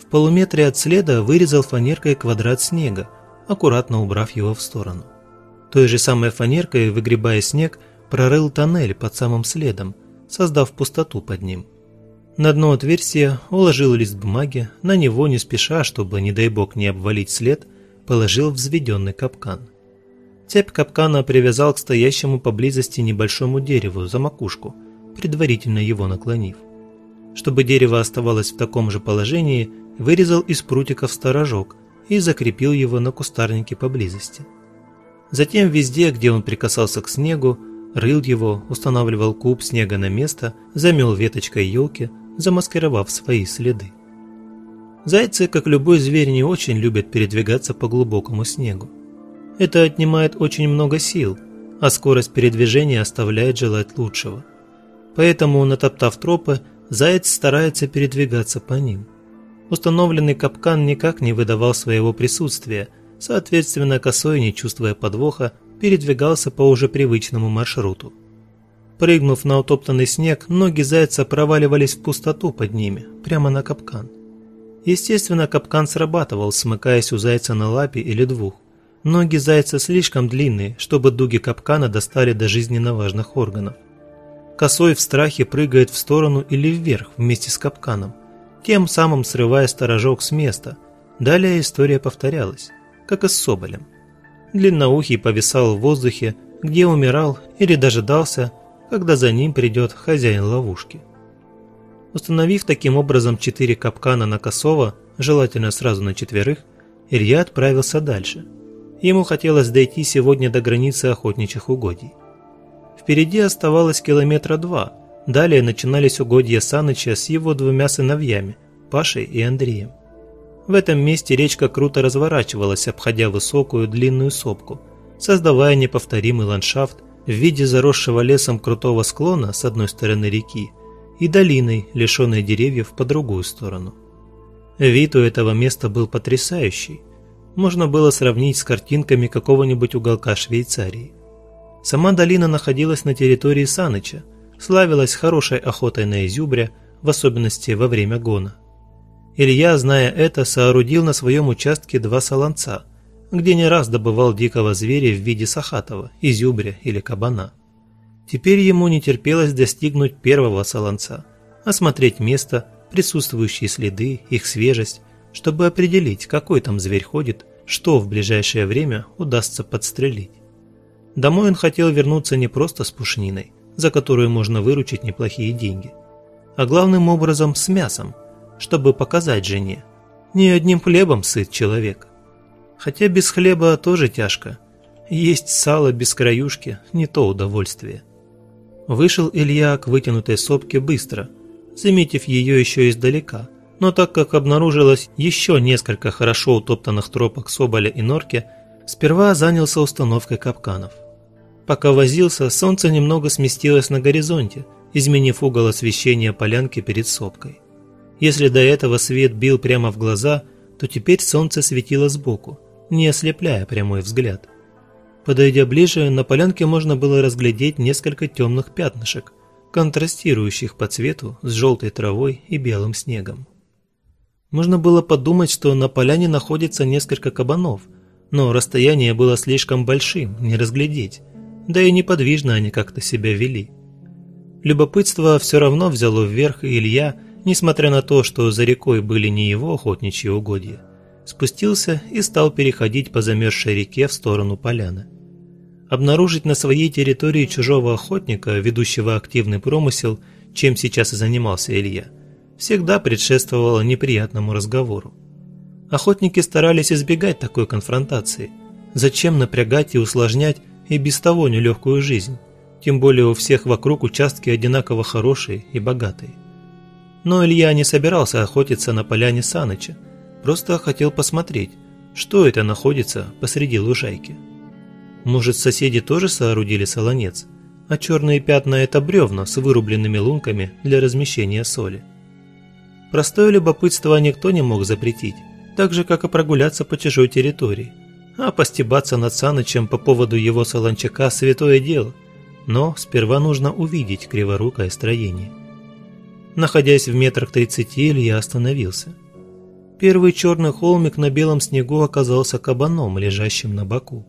В полуметре от следа вырезал фанеркой квадрат снега, аккуратно убрав его в сторону. Той же самой фанеркой, выгребая снег, прорыл тоннель под самым следом, создав пустоту под ним. На дно отверстия уложил лист бумаги, на него не спеша, чтобы, не дай бог, не обвалить след, положил взведенный капкан. Цепь капкана привязал к стоящему поблизости небольшому дереву за макушку, предварительно его наклонив. Чтобы дерево оставалось в таком же положении, вырезал из прутиков сторожок и закрепил его на кустарнике поблизости. Затем везде, где он прикасался к снегу, рыл его, устанавливал куб снега на место, замел веточкой елки, замаскировав свои следы. Зайцы, как любой зверь, не очень любят передвигаться по глубокому снегу. Это отнимает очень много сил, а скорость передвижения оставляет желать лучшего. Поэтому, натоптав тропы, заяц старается передвигаться по ним. Установленный капкан никак не выдавал своего присутствия, соответственно, косой, не чувствуя подвоха, передвигался по уже привычному маршруту. Прыгнув на утоптанный снег, ноги зайца проваливались в пустоту под ними, прямо на капкан. Естественно, капкан срабатывал, смыкаясь у зайца на лапе или двух. Ноги зайца слишком длинные, чтобы дуги капкана достали до жизненно важных органов. Косой в страхе прыгает в сторону или вверх вместе с капканом, тем самым срывая сторожок с места. Далее история повторялась, как и с Соболем. Длинноухий повисал в воздухе, где умирал или дожидался, когда за ним придет хозяин ловушки. Установив таким образом четыре капкана на косого, желательно сразу на четверых, Илья отправился дальше. Ему хотелось дойти сегодня до границы охотничьих угодий. Впереди оставалось километра два, далее начинались угодья Саныча с его двумя сыновьями, Пашей и Андреем. В этом месте речка круто разворачивалась, обходя высокую длинную сопку, создавая неповторимый ландшафт в виде заросшего лесом крутого склона с одной стороны реки и долиной, лишенной деревьев по другую сторону. Вид у этого места был потрясающий. Можно было сравнить с картинками какого-нибудь уголка Швейцарии. Сама долина находилась на территории Саныча, славилась хорошей охотой на изюбря, в особенности во время гона. Илья, зная это, соорудил на своем участке два солонца, где не раз добывал дикого зверя в виде сахатова, изюбря или кабана. Теперь ему не терпелось достигнуть первого солонца, осмотреть место, присутствующие следы, их свежесть, чтобы определить, какой там зверь ходит, что в ближайшее время удастся подстрелить. Домой он хотел вернуться не просто с пушниной, за которую можно выручить неплохие деньги, а главным образом с мясом – чтобы показать жене. Не одним хлебом сыт человек. Хотя без хлеба тоже тяжко. Есть сало без краюшки – не то удовольствие. Вышел Илья к вытянутой сопке быстро, заметив ее еще издалека. Но так как обнаружилось еще несколько хорошо утоптанных тропок Соболя и Норки, сперва занялся установкой капканов. Пока возился, солнце немного сместилось на горизонте, изменив угол освещения полянки перед сопкой. Если до этого свет бил прямо в глаза, то теперь солнце светило сбоку, не ослепляя прямой взгляд. Подойдя ближе, на полянке можно было разглядеть несколько темных пятнышек, контрастирующих по цвету с желтой травой и белым снегом. Можно было подумать, что на поляне находится несколько кабанов, но расстояние было слишком большим, не разглядеть, да и неподвижно они как-то себя вели. Любопытство все равно взяло вверх, и Илья, несмотря на то, что за рекой были не его охотничьи угодья, спустился и стал переходить по замерзшей реке в сторону поляны. Обнаружить на своей территории чужого охотника, ведущего активный промысел, чем сейчас и занимался Илья, всегда предшествовало неприятному разговору. Охотники старались избегать такой конфронтации. Зачем напрягать и усложнять и без того нелегкую жизнь, тем более у всех вокруг участки одинаково хорошие и богатые. Но Илья не собирался охотиться на поляне Саныча, просто хотел посмотреть, что это находится посреди лужайки. Может, соседи тоже соорудили солонец, а черные пятна – это бревна с вырубленными лунками для размещения соли. Простое любопытство никто не мог запретить, так же, как и прогуляться по чужой территории. А постебаться над Санычем по поводу его солончака – святое дело. Но сперва нужно увидеть криворукое строение. Находясь в метрах тридцати, Илья остановился. Первый черный холмик на белом снегу оказался кабаном, лежащим на боку.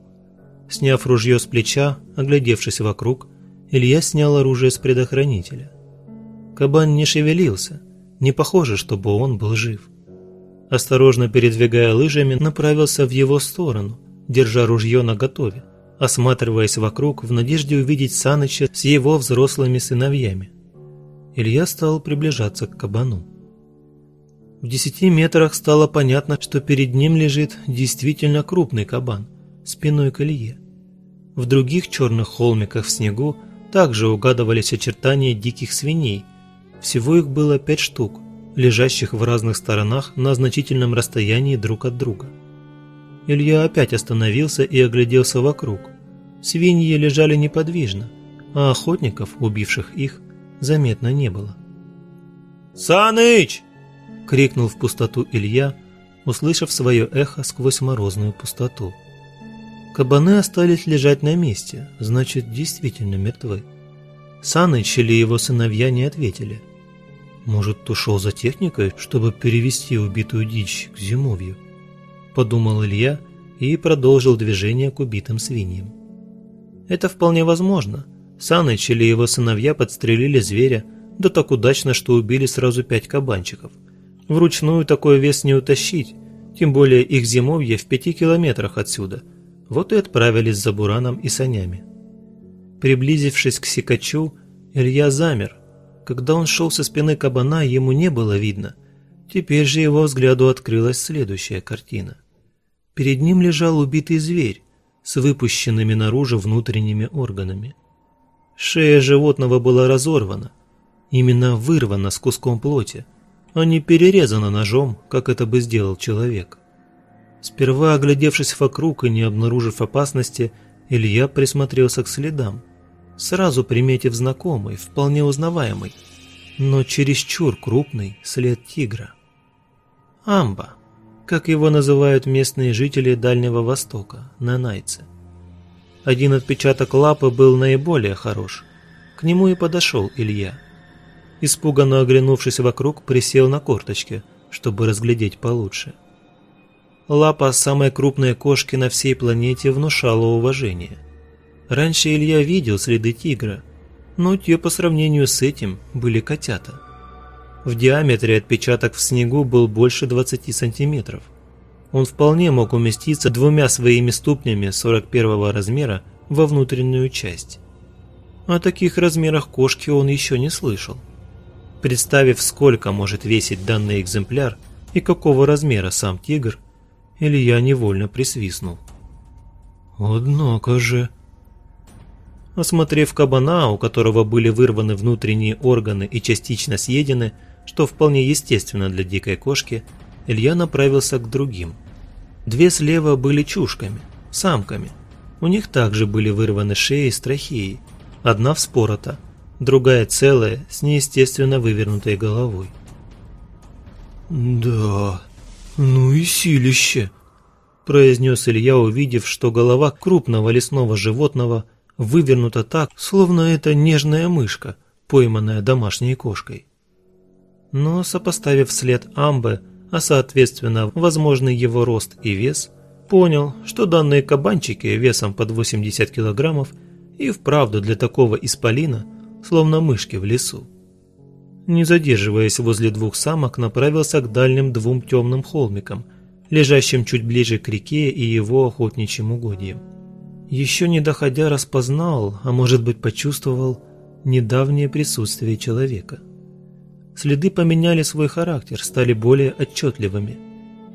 Сняв ружье с плеча, оглядевшись вокруг, Илья снял оружие с предохранителя. Кабан не шевелился, не похоже, чтобы он был жив. Осторожно передвигая лыжами, направился в его сторону, держа ружье наготове, осматриваясь вокруг в надежде увидеть Саныча с его взрослыми сыновьями. Илья стал приближаться к кабану. В десяти метрах стало понятно, что перед ним лежит действительно крупный кабан, спиной к Илье. В других черных холмиках в снегу также угадывались очертания диких свиней. Всего их было пять штук, лежащих в разных сторонах на значительном расстоянии друг от друга. Илья опять остановился и огляделся вокруг. Свиньи лежали неподвижно, а охотников, убивших их, заметно не было. «Саныч!» – крикнул в пустоту Илья, услышав свое эхо сквозь морозную пустоту. Кабаны остались лежать на месте, значит, действительно мертвы. Саныч или его сыновья не ответили – может, ушел за техникой, чтобы перевести убитую дичь к зимовью? Подумал Илья и продолжил движение к убитым свиньям. Это вполне возможно. Саныч или его сыновья подстрелили зверя, да так удачно, что убили сразу пять кабанчиков. Вручную такой вес не утащить, тем более их зимовье в пяти километрах отсюда. Вот и отправились за Бураном и санями. Приблизившись к Сикачу, Илья замер, когда он шел со спины кабана, ему не было видно. Теперь же его взгляду открылась следующая картина. Перед ним лежал убитый зверь с выпущенными наружу внутренними органами. Шея животного была разорвана, именно вырвана с куском плоти, а не перерезана ножом, как это бы сделал человек. Сперва, оглядевшись вокруг и не обнаружив опасности, Илья присмотрелся к следам сразу приметив знакомый, вполне узнаваемый, но чересчур крупный след тигра. Амба, как его называют местные жители Дальнего Востока, нанайцы. Один отпечаток лапы был наиболее хорош. К нему и подошел Илья. Испуганно оглянувшись вокруг, присел на корточки, чтобы разглядеть получше. Лапа самой крупной кошки на всей планете внушала уважение – Раньше Илья видел следы тигра, но те по сравнению с этим были котята. В диаметре отпечаток в снегу был больше 20 сантиметров. Он вполне мог уместиться двумя своими ступнями 41 размера во внутреннюю часть. О таких размерах кошки он еще не слышал. Представив, сколько может весить данный экземпляр и какого размера сам тигр, Илья невольно присвистнул. «Однако же», Осмотрев кабана, у которого были вырваны внутренние органы и частично съедены, что вполне естественно для дикой кошки, Илья направился к другим. Две слева были чушками, самками. У них также были вырваны шеи с трахеей, одна вспорота, другая целая, с неестественно вывернутой головой. «Да, ну и силище», – произнес Илья, увидев, что голова крупного лесного животного – вывернута так, словно это нежная мышка, пойманная домашней кошкой. Но сопоставив след амбы, а соответственно возможный его рост и вес, понял, что данные кабанчики весом под 80 килограммов и вправду для такого исполина, словно мышки в лесу. Не задерживаясь возле двух самок, направился к дальним двум темным холмикам, лежащим чуть ближе к реке и его охотничьим угодьям еще не доходя распознал, а может быть почувствовал, недавнее присутствие человека. Следы поменяли свой характер, стали более отчетливыми.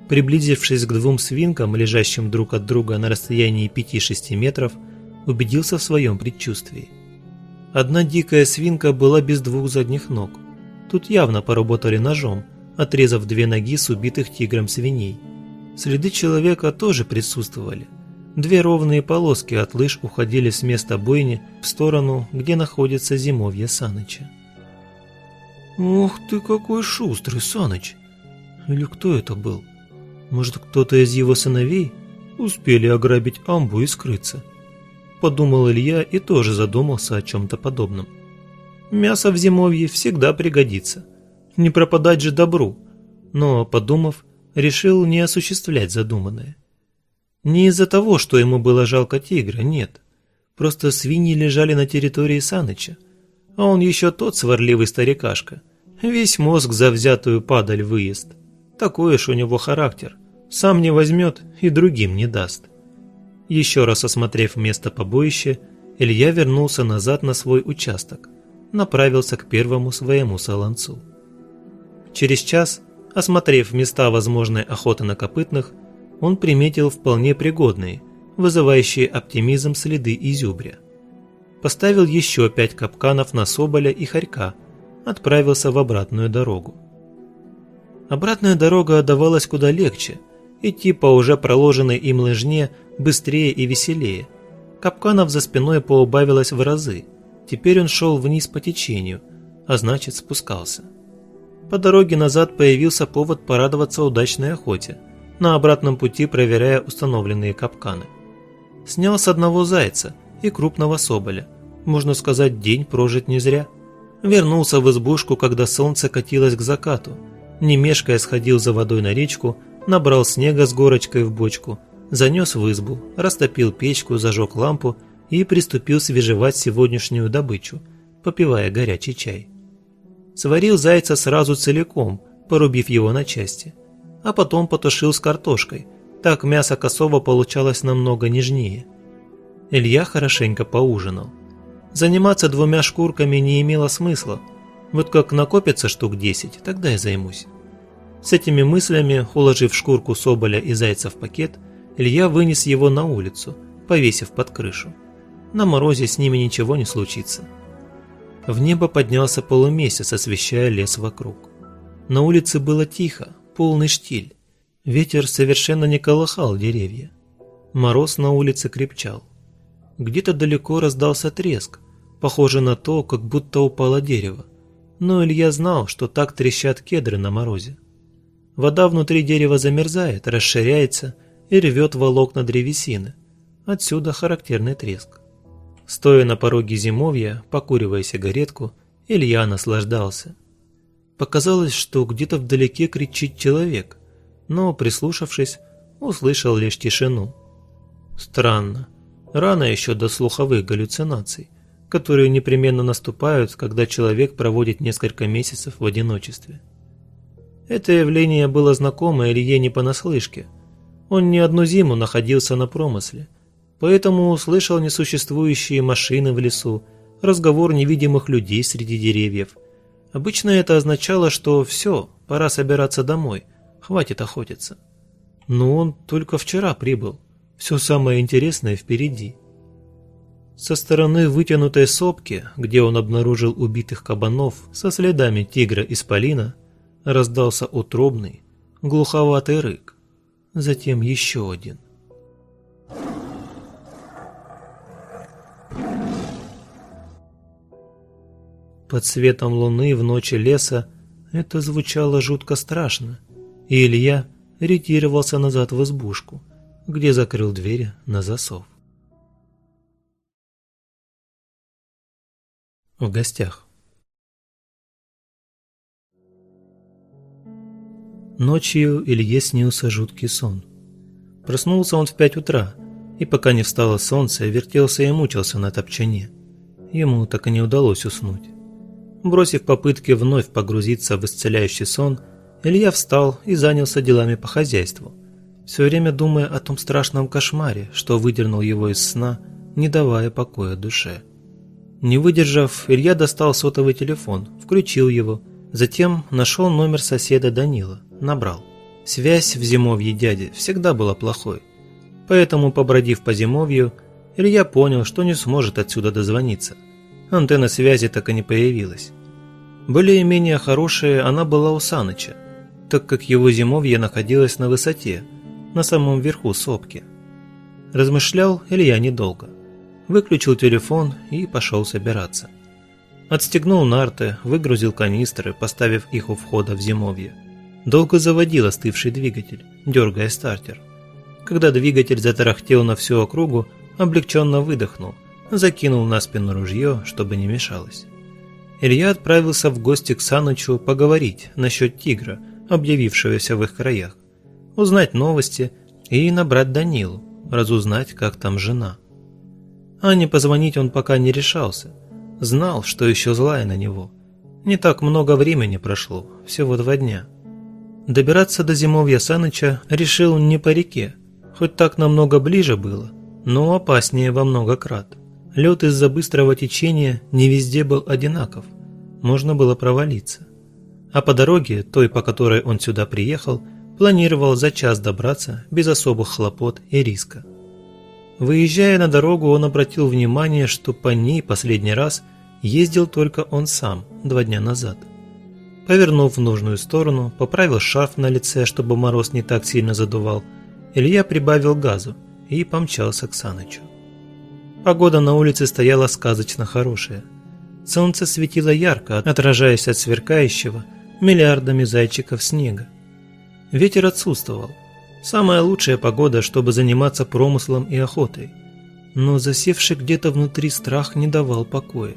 Приблизившись к двум свинкам, лежащим друг от друга на расстоянии 5-6 метров, убедился в своем предчувствии. Одна дикая свинка была без двух задних ног. Тут явно поработали ножом, отрезав две ноги с убитых тигром свиней. Следы человека тоже присутствовали. Две ровные полоски от лыж уходили с места бойни в сторону, где находится зимовье Саныча. «Ух ты, какой шустрый Саныч!» Или кто это был? Может, кто-то из его сыновей успели ограбить амбу и скрыться? Подумал Илья и тоже задумался о чем-то подобном. Мясо в зимовье всегда пригодится. Не пропадать же добру. Но, подумав, решил не осуществлять задуманное. Не из-за того, что ему было жалко тигра, нет. Просто свиньи лежали на территории Саныча, а он еще тот сварливый старикашка. Весь мозг за взятую падаль выезд. Такой уж у него характер. Сам не возьмет и другим не даст. Еще раз осмотрев место побоища, Илья вернулся назад на свой участок, направился к первому своему солонцу. Через час, осмотрев места возможной охоты на копытных, он приметил вполне пригодные, вызывающие оптимизм следы изюбря. Поставил еще пять капканов на соболя и хорька, отправился в обратную дорогу. Обратная дорога отдавалась куда легче, идти по уже проложенной им лыжне быстрее и веселее. Капканов за спиной поубавилось в разы, теперь он шел вниз по течению, а значит спускался. По дороге назад появился повод порадоваться удачной охоте, на обратном пути проверяя установленные капканы. Снял с одного зайца и крупного соболя, можно сказать, день прожит не зря. Вернулся в избушку, когда солнце катилось к закату, не мешкая сходил за водой на речку, набрал снега с горочкой в бочку, занес в избу, растопил печку, зажег лампу и приступил свежевать сегодняшнюю добычу, попивая горячий чай. Сварил зайца сразу целиком, порубив его на части, а потом потушил с картошкой, так мясо косово получалось намного нежнее. Илья хорошенько поужинал. Заниматься двумя шкурками не имело смысла, вот как накопится штук 10, тогда я займусь. С этими мыслями, уложив шкурку соболя и зайца в пакет, Илья вынес его на улицу, повесив под крышу. На морозе с ними ничего не случится. В небо поднялся полумесяц, освещая лес вокруг. На улице было тихо, полный штиль. Ветер совершенно не колыхал деревья. Мороз на улице крепчал. Где-то далеко раздался треск, похоже на то, как будто упало дерево но Илья знал, что так трещат кедры на морозе. Вода внутри дерева замерзает, расширяется и рвет волокна древесины. Отсюда характерный треск. Стоя на пороге зимовья, покуривая сигаретку, Илья наслаждался. Показалось, что где-то вдалеке кричит человек, но, прислушавшись, услышал лишь тишину. Странно, рано еще до слуховых галлюцинаций которые непременно наступают, когда человек проводит несколько месяцев в одиночестве. Это явление было знакомо Илье не понаслышке. Он не одну зиму находился на промысле, поэтому услышал несуществующие машины в лесу, разговор невидимых людей среди деревьев. Обычно это означало, что все, пора собираться домой, хватит охотиться. Но он только вчера прибыл, все самое интересное впереди. Со стороны вытянутой сопки, где он обнаружил убитых кабанов со следами тигра-исполина, раздался утробный, глуховатый рык. Затем еще один. Под светом луны в ночи леса это звучало жутко страшно, и Илья ретировался назад в избушку, где закрыл двери на засов. в гостях. Ночью Илье снился жуткий сон. Проснулся он в пять утра, и пока не встало солнце, вертелся и мучился на топчане. Ему так и не удалось уснуть. Бросив попытки вновь погрузиться в исцеляющий сон, Илья встал и занялся делами по хозяйству, все время думая о том страшном кошмаре, что выдернул его из сна, не давая покоя душе. Не выдержав, Илья достал сотовый телефон, включил его, затем нашел номер соседа Данила, набрал. Связь в зимовье дяди всегда была плохой, поэтому, побродив по зимовью, Илья понял, что не сможет отсюда дозвониться. Антенна связи так и не появилась. Более-менее хорошая она была у Саныча, так как его зимовье находилось на высоте, на самом верху сопки. Размышлял Илья недолго. Выключил телефон и пошел собираться. Отстегнул нарты, выгрузил канистры, поставив их у входа в зимовье. Долго заводил остывший двигатель, дергая стартер. Когда двигатель затарахтел на всю округу, облегченно выдохнул, закинул на спину ружье, чтобы не мешалось. Илья отправился в гости к Санычу поговорить насчет тигра, объявившегося в их краях, узнать новости и набрать Данилу, разузнать, как там жена. Ане позвонить он пока не решался, знал, что еще злая на него. Не так много времени прошло, всего два дня. Добираться до зимовья Саныча решил не по реке, хоть так намного ближе было, но опаснее во много крат. Лед из-за быстрого течения не везде был одинаков, можно было провалиться. А по дороге, той, по которой он сюда приехал, планировал за час добраться без особых хлопот и риска. Выезжая на дорогу, он обратил внимание, что по ней последний раз ездил только он сам два дня назад – Повернув в нужную сторону, поправил шарф на лице, чтобы мороз не так сильно задувал, Илья прибавил газу и помчался к Санычу. Погода на улице стояла сказочно хорошая. Солнце светило ярко, отражаясь от сверкающего миллиардами зайчиков снега. Ветер отсутствовал. Самая лучшая погода, чтобы заниматься промыслом и охотой. Но засевший где-то внутри страх не давал покоя.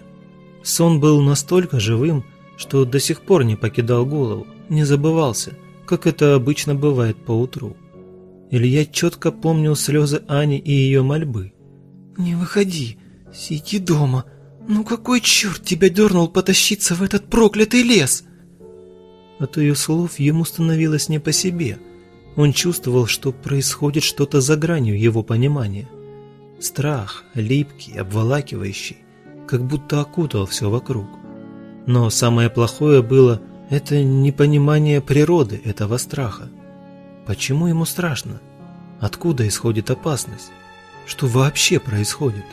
Сон был настолько живым, что до сих пор не покидал голову, не забывался, как это обычно бывает по утру. Илья четко помнил слезы Ани и ее мольбы. «Не выходи, сиди дома. Ну какой черт тебя дернул потащиться в этот проклятый лес?» От ее слов ему становилось не по себе. Он чувствовал, что происходит что-то за гранью его понимания. Страх, липкий, обволакивающий, как будто окутал все вокруг. Но самое плохое было это непонимание природы этого страха. Почему ему страшно? Откуда исходит опасность? Что вообще происходит?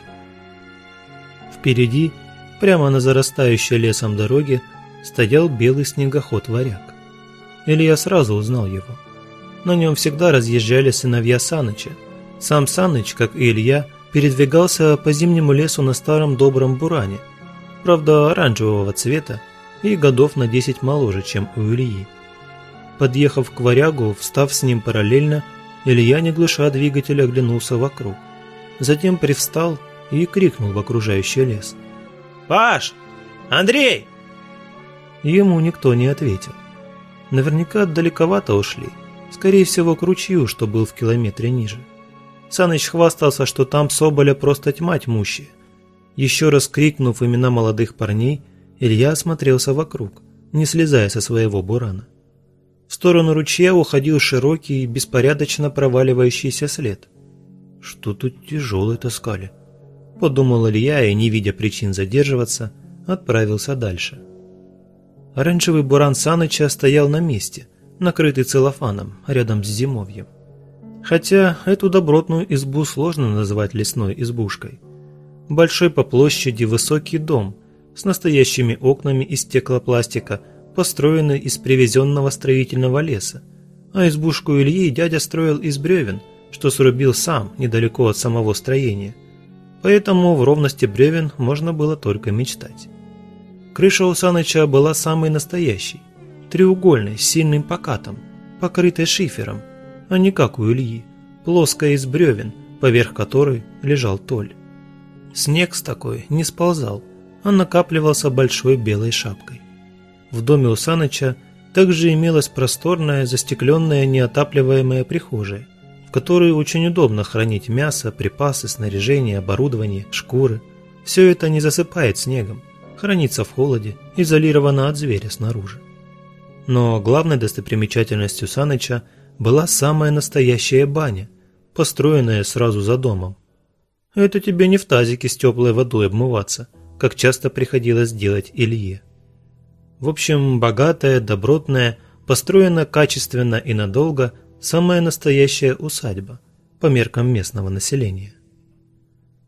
Впереди, прямо на зарастающей лесом дороге, стоял белый снегоход-варяг. Илья сразу узнал его. На нем всегда разъезжали сыновья Саныча. Сам Саныч, как и Илья, передвигался по зимнему лесу на старом добром буране – правда оранжевого цвета и годов на 10 моложе, чем у Ильи. Подъехав к варягу, встав с ним параллельно, Илья, не глуша двигателя, оглянулся вокруг. Затем привстал и крикнул в окружающий лес. «Паш! Андрей!» Ему никто не ответил. Наверняка далековато ушли, скорее всего к ручью, что был в километре ниже. Саныч хвастался, что там Соболя просто тьма тьмущая, еще раз крикнув имена молодых парней, Илья осмотрелся вокруг, не слезая со своего бурана. В сторону ручья уходил широкий, беспорядочно проваливающийся след. «Что тут тяжелое таскали?» – подумал Илья и, не видя причин задерживаться, отправился дальше. Оранжевый буран Саныча стоял на месте, накрытый целлофаном, рядом с зимовьем. Хотя эту добротную избу сложно назвать лесной избушкой – Большой по площади высокий дом с настоящими окнами из стеклопластика, построенный из привезенного строительного леса. А избушку Ильи дядя строил из бревен, что срубил сам, недалеко от самого строения. Поэтому в ровности бревен можно было только мечтать. Крыша у Саныча была самой настоящей, треугольной, с сильным покатом, покрытой шифером, а не как у Ильи, плоская из бревен, поверх которой лежал толь. Снег с такой не сползал, а накапливался большой белой шапкой. В доме у Саныча также имелась просторная, застекленная, неотапливаемая прихожая, в которой очень удобно хранить мясо, припасы, снаряжение, оборудование, шкуры. Все это не засыпает снегом, хранится в холоде, изолировано от зверя снаружи. Но главной достопримечательностью Саныча была самая настоящая баня, построенная сразу за домом, это тебе не в тазике с теплой водой обмываться, как часто приходилось делать Илье. В общем, богатая, добротная, построена качественно и надолго, самая настоящая усадьба, по меркам местного населения.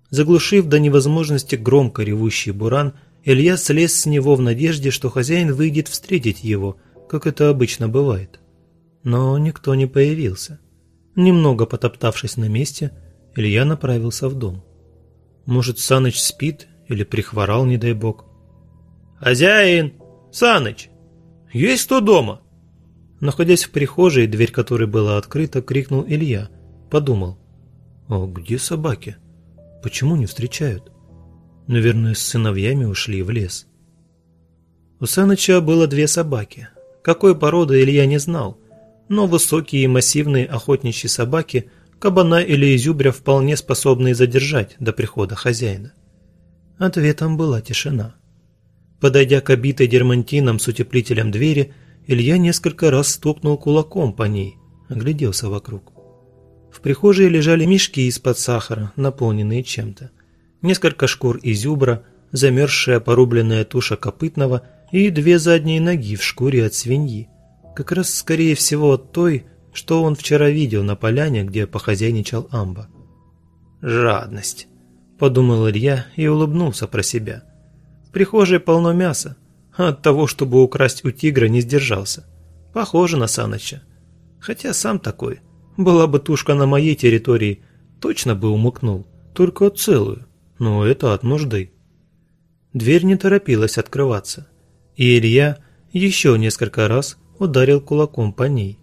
Заглушив до невозможности громко ревущий буран, Илья слез с него в надежде, что хозяин выйдет встретить его, как это обычно бывает. Но никто не появился. Немного потоптавшись на месте, Илья направился в дом. Может, Саныч спит или прихворал, не дай бог. «Хозяин! Саныч! Есть кто дома?» Находясь в прихожей, дверь которой была открыта, крикнул Илья. Подумал. «О, где собаки? Почему не встречают?» Наверное, с сыновьями ушли в лес. У Саныча было две собаки. Какой породы Илья не знал, но высокие и массивные охотничьи собаки кабана или изюбря вполне способные задержать до прихода хозяина. Ответом была тишина. Подойдя к обитой дермантином с утеплителем двери, Илья несколько раз стукнул кулаком по ней, огляделся вокруг. В прихожей лежали мешки из-под сахара, наполненные чем-то несколько шкур изюбра, замерзшая порубленная туша копытного и две задние ноги в шкуре от свиньи. Как раз, скорее всего, от той, что он вчера видел на поляне, где похозяйничал Амба. «Жадность», – подумал Илья и улыбнулся про себя. В прихожей полно мяса, а от того, чтобы украсть у тигра, не сдержался. Похоже на Саныча. Хотя сам такой. Была бы тушка на моей территории, точно бы умыкнул, только целую но это от нужды. Дверь не торопилась открываться, и Илья еще несколько раз ударил кулаком по ней,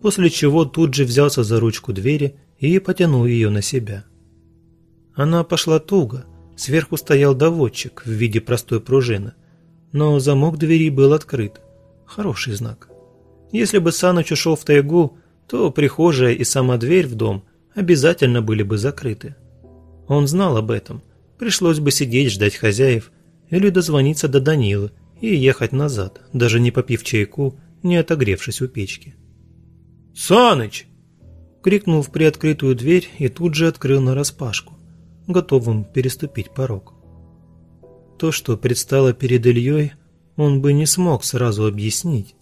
после чего тут же взялся за ручку двери и потянул ее на себя. Она пошла туго, сверху стоял доводчик в виде простой пружины, но замок двери был открыт. Хороший знак. Если бы Саныч ушел в тайгу, то прихожая и сама дверь в дом обязательно были бы закрыты. Он знал об этом. Пришлось бы сидеть, ждать хозяев, или дозвониться до Данилы и ехать назад, даже не попив чайку, не отогревшись у печки. «Саныч!» – крикнул в приоткрытую дверь и тут же открыл нараспашку, готовым переступить порог. То, что предстало перед Ильей, он бы не смог сразу объяснить,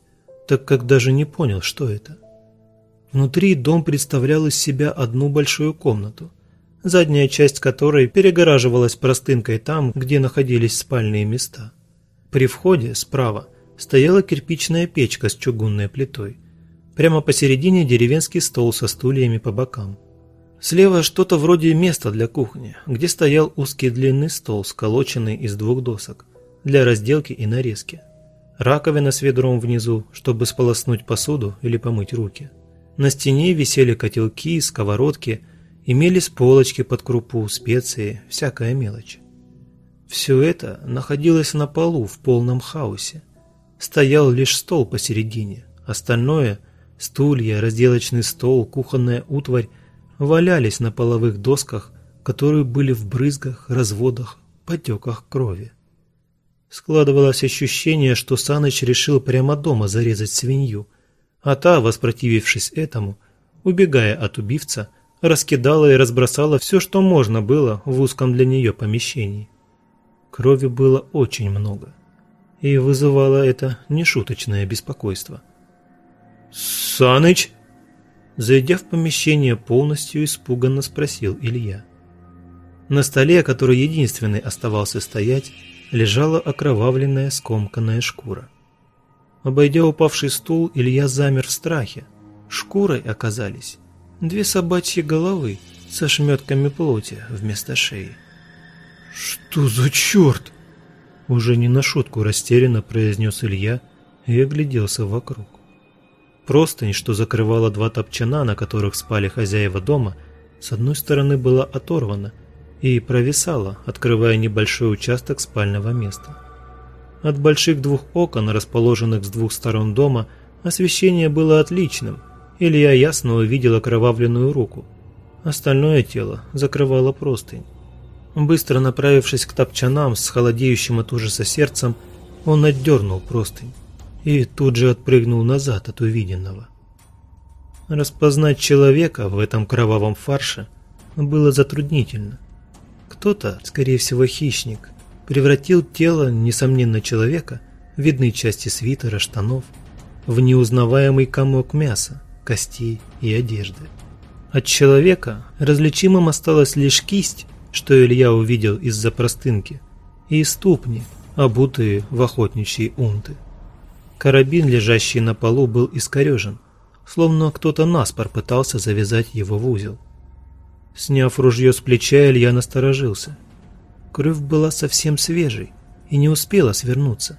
так как даже не понял, что это. Внутри дом представлял из себя одну большую комнату – задняя часть которой перегораживалась простынкой там, где находились спальные места. При входе, справа, стояла кирпичная печка с чугунной плитой. Прямо посередине деревенский стол со стульями по бокам. Слева что-то вроде места для кухни, где стоял узкий длинный стол, сколоченный из двух досок, для разделки и нарезки. Раковина с ведром внизу, чтобы сполоснуть посуду или помыть руки. На стене висели котелки, сковородки Имелись полочки под крупу, специи, всякая мелочь. Все это находилось на полу в полном хаосе. Стоял лишь стол посередине, остальное – стулья, разделочный стол, кухонная утварь – валялись на половых досках, которые были в брызгах, разводах, потеках крови. Складывалось ощущение, что Саныч решил прямо дома зарезать свинью, а та, воспротивившись этому, убегая от убивца – раскидала и разбросала все, что можно было в узком для нее помещении. Крови было очень много, и вызывало это нешуточное беспокойство. «Саныч!» Зайдя в помещение полностью, испуганно спросил Илья. На столе, который единственный оставался стоять, лежала окровавленная скомканная шкура. Обойдя упавший стул, Илья замер в страхе. Шкурой оказались две собачьи головы со шметками плоти вместо шеи. «Что за черт?» Уже не на шутку растерянно произнес Илья и огляделся вокруг. Простынь, что закрывала два топчана, на которых спали хозяева дома, с одной стороны была оторвана и провисала, открывая небольшой участок спального места. От больших двух окон, расположенных с двух сторон дома, освещение было отличным – Илья ясно увидел окровавленную руку. Остальное тело закрывало простынь. Быстро направившись к топчанам с холодеющим от ужаса сердцем, он отдернул простынь и тут же отпрыгнул назад от увиденного. Распознать человека в этом кровавом фарше было затруднительно. Кто-то, скорее всего хищник, превратил тело, несомненно, человека, видные части свитера, штанов, в неузнаваемый комок мяса, костей и одежды. От человека различимым осталась лишь кисть, что Илья увидел из-за простынки, и ступни, обутые в охотничьи унты. Карабин, лежащий на полу, был искорежен, словно кто-то наспор пытался завязать его в узел. Сняв ружье с плеча, Илья насторожился. Кровь была совсем свежей и не успела свернуться.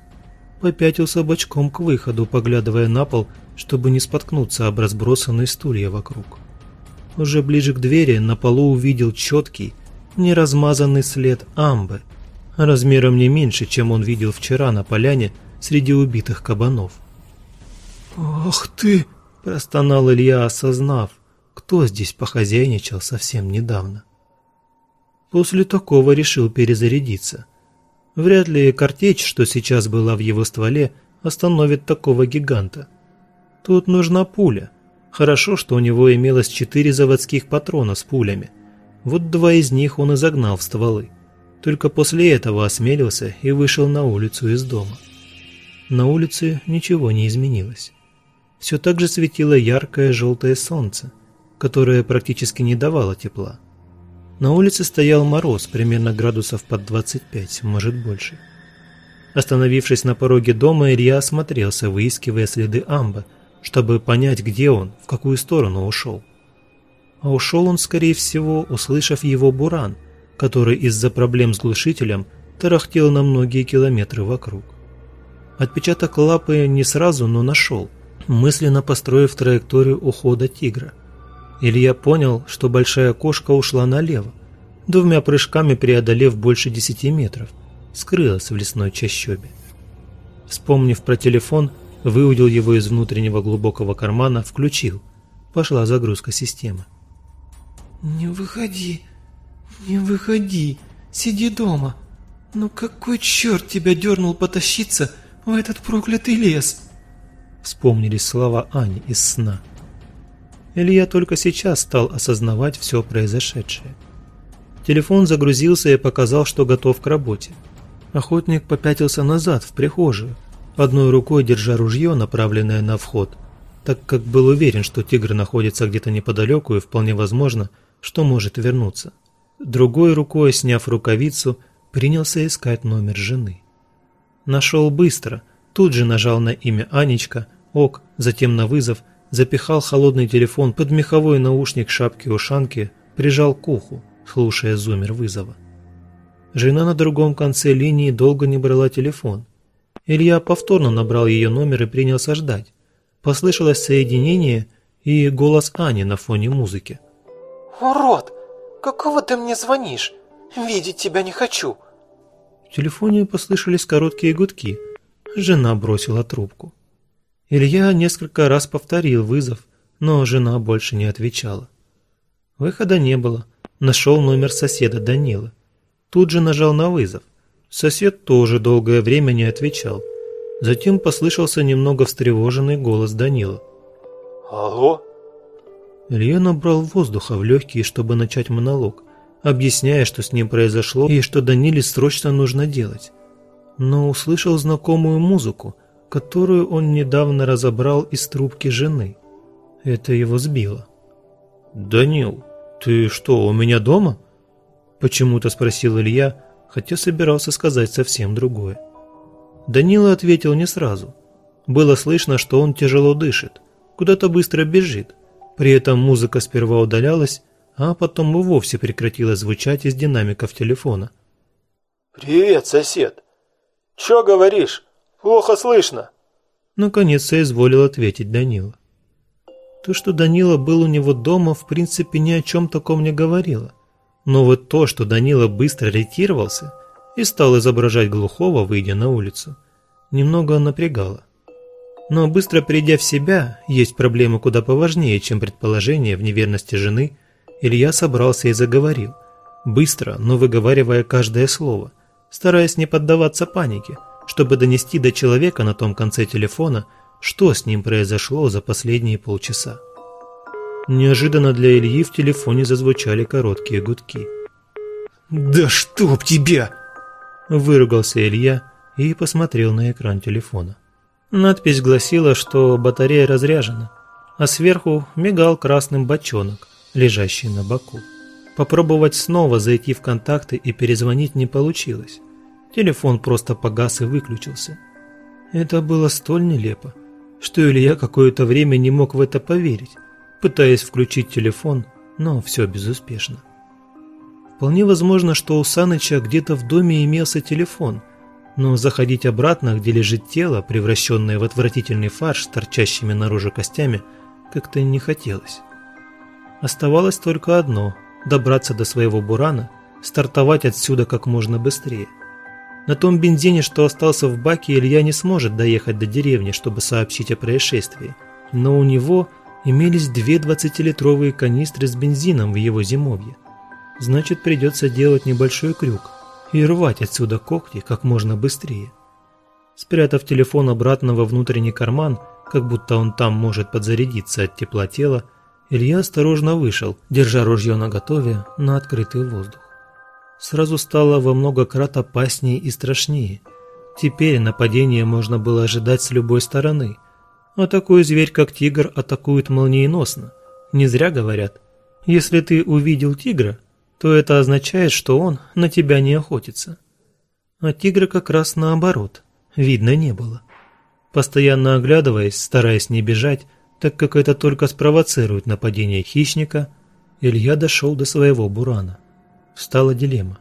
Попятился бочком к выходу, поглядывая на пол, чтобы не споткнуться об разбросанные стулья вокруг. Уже ближе к двери на полу увидел четкий, неразмазанный след амбы, размером не меньше, чем он видел вчера на поляне среди убитых кабанов. «Ах ты!» – простонал Илья, осознав, кто здесь похозяйничал совсем недавно. После такого решил перезарядиться. Вряд ли картечь, что сейчас была в его стволе, остановит такого гиганта. Тут нужна пуля. Хорошо, что у него имелось четыре заводских патрона с пулями. Вот два из них он и загнал в стволы. Только после этого осмелился и вышел на улицу из дома. На улице ничего не изменилось. Все так же светило яркое желтое солнце, которое практически не давало тепла. На улице стоял мороз, примерно градусов под 25, может больше. Остановившись на пороге дома, Илья осмотрелся, выискивая следы амба, чтобы понять, где он, в какую сторону ушел. А ушел он, скорее всего, услышав его буран, который из-за проблем с глушителем тарахтел на многие километры вокруг. Отпечаток лапы не сразу, но нашел, мысленно построив траекторию ухода тигра. Илья понял, что большая кошка ушла налево, двумя прыжками преодолев больше десяти метров, скрылась в лесной чащобе. Вспомнив про телефон, выудил его из внутреннего глубокого кармана, включил. Пошла загрузка системы. «Не выходи, не выходи, сиди дома. Ну какой черт тебя дернул потащиться в этот проклятый лес?» Вспомнились слова Ани из сна. Илья только сейчас стал осознавать все произошедшее. Телефон загрузился и показал, что готов к работе. Охотник попятился назад, в прихожую, одной рукой держа ружье, направленное на вход, так как был уверен, что тигр находится где-то неподалеку и вполне возможно, что может вернуться. Другой рукой, сняв рукавицу, принялся искать номер жены. Нашел быстро, тут же нажал на имя Анечка, ок, затем на вызов – запихал холодный телефон под меховой наушник шапки-ушанки, прижал к уху, слушая зумер вызова. Жена на другом конце линии долго не брала телефон. Илья повторно набрал ее номер и принялся ждать. Послышалось соединение и голос Ани на фоне музыки. «Урод! Какого ты мне звонишь? Видеть тебя не хочу!» В телефоне послышались короткие гудки. Жена бросила трубку. Илья несколько раз повторил вызов, но жена больше не отвечала. Выхода не было. Нашел номер соседа Данила. Тут же нажал на вызов. Сосед тоже долгое время не отвечал. Затем послышался немного встревоженный голос Данила. «Алло?» Илья набрал воздуха в легкие, чтобы начать монолог, объясняя, что с ним произошло и что Даниле срочно нужно делать. Но услышал знакомую музыку, которую он недавно разобрал из трубки жены. Это его сбило. «Данил, ты что, у меня дома?» Почему-то спросил Илья, хотя собирался сказать совсем другое. Данила ответил не сразу. Было слышно, что он тяжело дышит, куда-то быстро бежит. При этом музыка сперва удалялась, а потом и вовсе прекратила звучать из динамиков телефона. «Привет, сосед! Чё говоришь? Плохо слышно. Наконец соизволил ответить Данила. То, что Данила был у него дома, в принципе ни о чем таком не говорило. Но вот то, что Данила быстро ретировался и стал изображать глухого, выйдя на улицу, немного напрягало. Но быстро придя в себя, есть проблемы куда поважнее, чем предположение в неверности жены, Илья собрался и заговорил, быстро, но выговаривая каждое слово, стараясь не поддаваться панике – чтобы донести до человека на том конце телефона, что с ним произошло за последние полчаса. Неожиданно для Ильи в телефоне зазвучали короткие гудки. «Да чтоб тебя!» Выругался Илья и посмотрел на экран телефона. Надпись гласила, что батарея разряжена, а сверху мигал красным бочонок, лежащий на боку. Попробовать снова зайти в контакты и перезвонить не получилось. Телефон просто погас и выключился. Это было столь нелепо, что Илья какое-то время не мог в это поверить, пытаясь включить телефон, но все безуспешно. Вполне возможно, что у Саныча где-то в доме имелся телефон, но заходить обратно, где лежит тело, превращенное в отвратительный фарш с торчащими наружу костями, как-то не хотелось. Оставалось только одно – добраться до своего бурана, стартовать отсюда как можно быстрее. На том бензине, что остался в баке, Илья не сможет доехать до деревни, чтобы сообщить о происшествии, но у него имелись две 20-литровые канистры с бензином в его зимовье. Значит, придется делать небольшой крюк и рвать отсюда когти как можно быстрее. Спрятав телефон обратно во внутренний карман, как будто он там может подзарядиться от тепла тела, Илья осторожно вышел, держа ружье наготове на открытый воздух. Сразу стало во много крат опаснее и страшнее. Теперь нападение можно было ожидать с любой стороны. А такой зверь, как тигр, атакует молниеносно. Не зря говорят, если ты увидел тигра, то это означает, что он на тебя не охотится. А тигра как раз наоборот, видно не было. Постоянно оглядываясь, стараясь не бежать, так как это только спровоцирует нападение хищника, Илья дошел до своего бурана. Встала дилемма.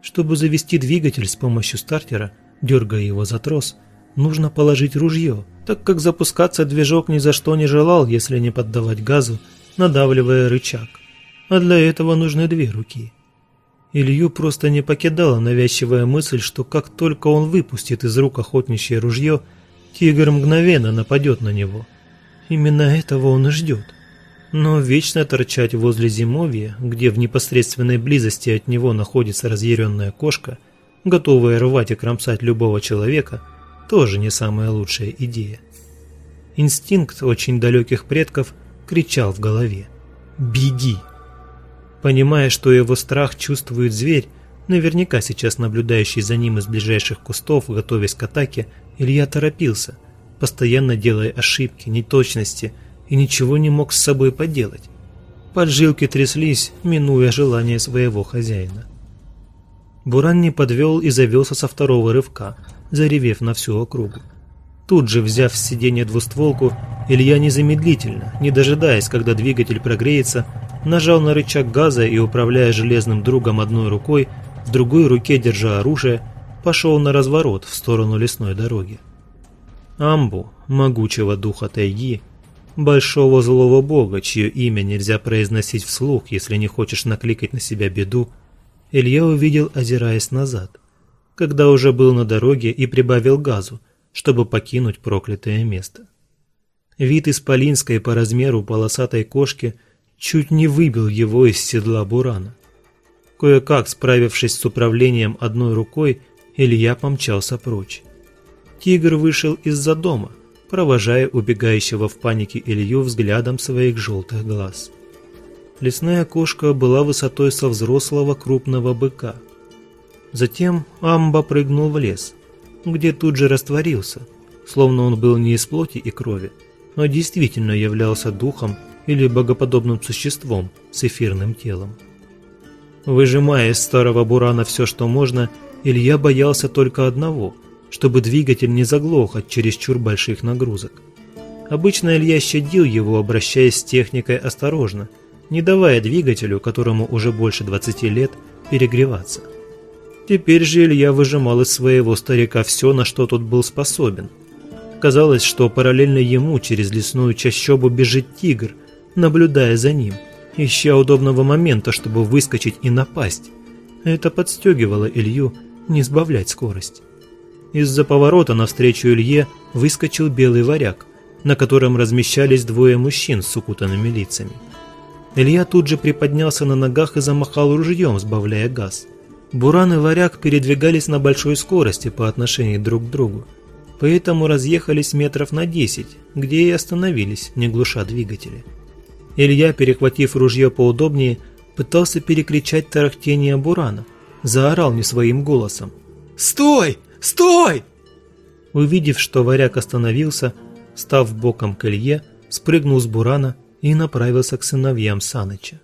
Чтобы завести двигатель с помощью стартера, дергая его за трос, нужно положить ружье, так как запускаться движок ни за что не желал, если не поддавать газу, надавливая рычаг. А для этого нужны две руки. Илью просто не покидала навязчивая мысль, что как только он выпустит из рук охотничье ружье, тигр мгновенно нападет на него – Именно этого он и ждет. Но вечно торчать возле зимовья, где в непосредственной близости от него находится разъяренная кошка, готовая рвать и кромсать любого человека, тоже не самая лучшая идея. Инстинкт очень далеких предков кричал в голове «Беги!». Понимая, что его страх чувствует зверь, наверняка сейчас наблюдающий за ним из ближайших кустов, готовясь к атаке, Илья торопился – постоянно делая ошибки, неточности и ничего не мог с собой поделать. Поджилки тряслись, минуя желание своего хозяина. Буран не подвел и завелся со второго рывка, заревев на всю округу. Тут же, взяв с сиденья двустволку, Илья незамедлительно, не дожидаясь, когда двигатель прогреется, нажал на рычаг газа и, управляя железным другом одной рукой, в другой руке, держа оружие, пошел на разворот в сторону лесной дороги. Амбу, могучего духа тайги, большого злого бога, чье имя нельзя произносить вслух, если не хочешь накликать на себя беду, Илья увидел, озираясь назад, когда уже был на дороге и прибавил газу, чтобы покинуть проклятое место. Вид исполинской по размеру полосатой кошки чуть не выбил его из седла бурана. Кое-как справившись с управлением одной рукой, Илья помчался прочь. Тигр вышел из-за дома, провожая убегающего в панике Илью взглядом своих желтых глаз. Лесная кошка была высотой со взрослого крупного быка. Затем Амба прыгнул в лес, где тут же растворился, словно он был не из плоти и крови, но действительно являлся духом или богоподобным существом с эфирным телом. Выжимая из старого бурана все, что можно, Илья боялся только одного – чтобы двигатель не заглох от чересчур больших нагрузок. Обычно Илья щадил его, обращаясь с техникой осторожно, не давая двигателю, которому уже больше 20 лет, перегреваться. Теперь же Илья выжимал из своего старика все, на что тот был способен. Казалось, что параллельно ему через лесную чащобу бежит тигр, наблюдая за ним, ища удобного момента, чтобы выскочить и напасть. Это подстегивало Илью не сбавлять скорость. Из-за поворота навстречу Илье выскочил белый варяг, на котором размещались двое мужчин с укутанными лицами. Илья тут же приподнялся на ногах и замахал ружьем, сбавляя газ. Буран и варяг передвигались на большой скорости по отношению друг к другу, поэтому разъехались метров на 10, где и остановились, не глуша двигатели. Илья, перехватив ружье поудобнее, пытался перекричать тарахтение бурана, заорал не своим голосом. «Стой! Стой!» Увидев, что варяг остановился, став боком к Илье, спрыгнул с бурана и направился к сыновьям Саныча.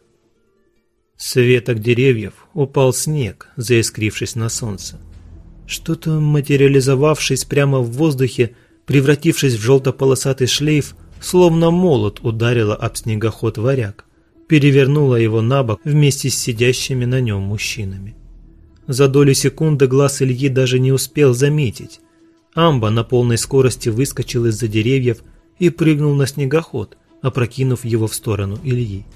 С веток деревьев упал снег, заискрившись на солнце. Что-то, материализовавшись прямо в воздухе, превратившись в желто-полосатый шлейф, словно молот ударило об снегоход варяг, перевернуло его на бок вместе с сидящими на нем мужчинами. За долю секунды глаз Ильи даже не успел заметить. Амба на полной скорости выскочил из-за деревьев и прыгнул на снегоход, опрокинув его в сторону Ильи.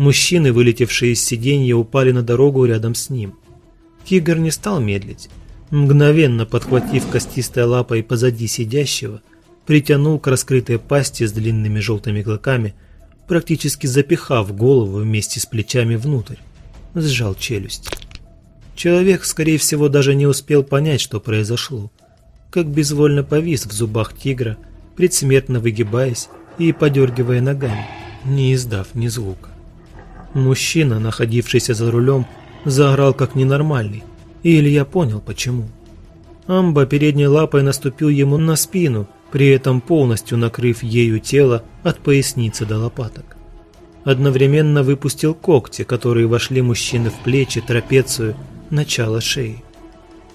Мужчины, вылетевшие из сиденья, упали на дорогу рядом с ним. Тигр не стал медлить. Мгновенно подхватив костистой лапой позади сидящего, притянул к раскрытой пасти с длинными желтыми клыками, практически запихав голову вместе с плечами внутрь. Сжал челюсть. Человек, скорее всего, даже не успел понять, что произошло. Как безвольно повис в зубах тигра, предсмертно выгибаясь и подергивая ногами, не издав ни звука. Мужчина, находившийся за рулем, заорал как ненормальный, и Илья понял почему. Амба передней лапой наступил ему на спину, при этом полностью накрыв ею тело от поясницы до лопаток. Одновременно выпустил когти, которые вошли мужчины в плечи, трапецию, начало шеи.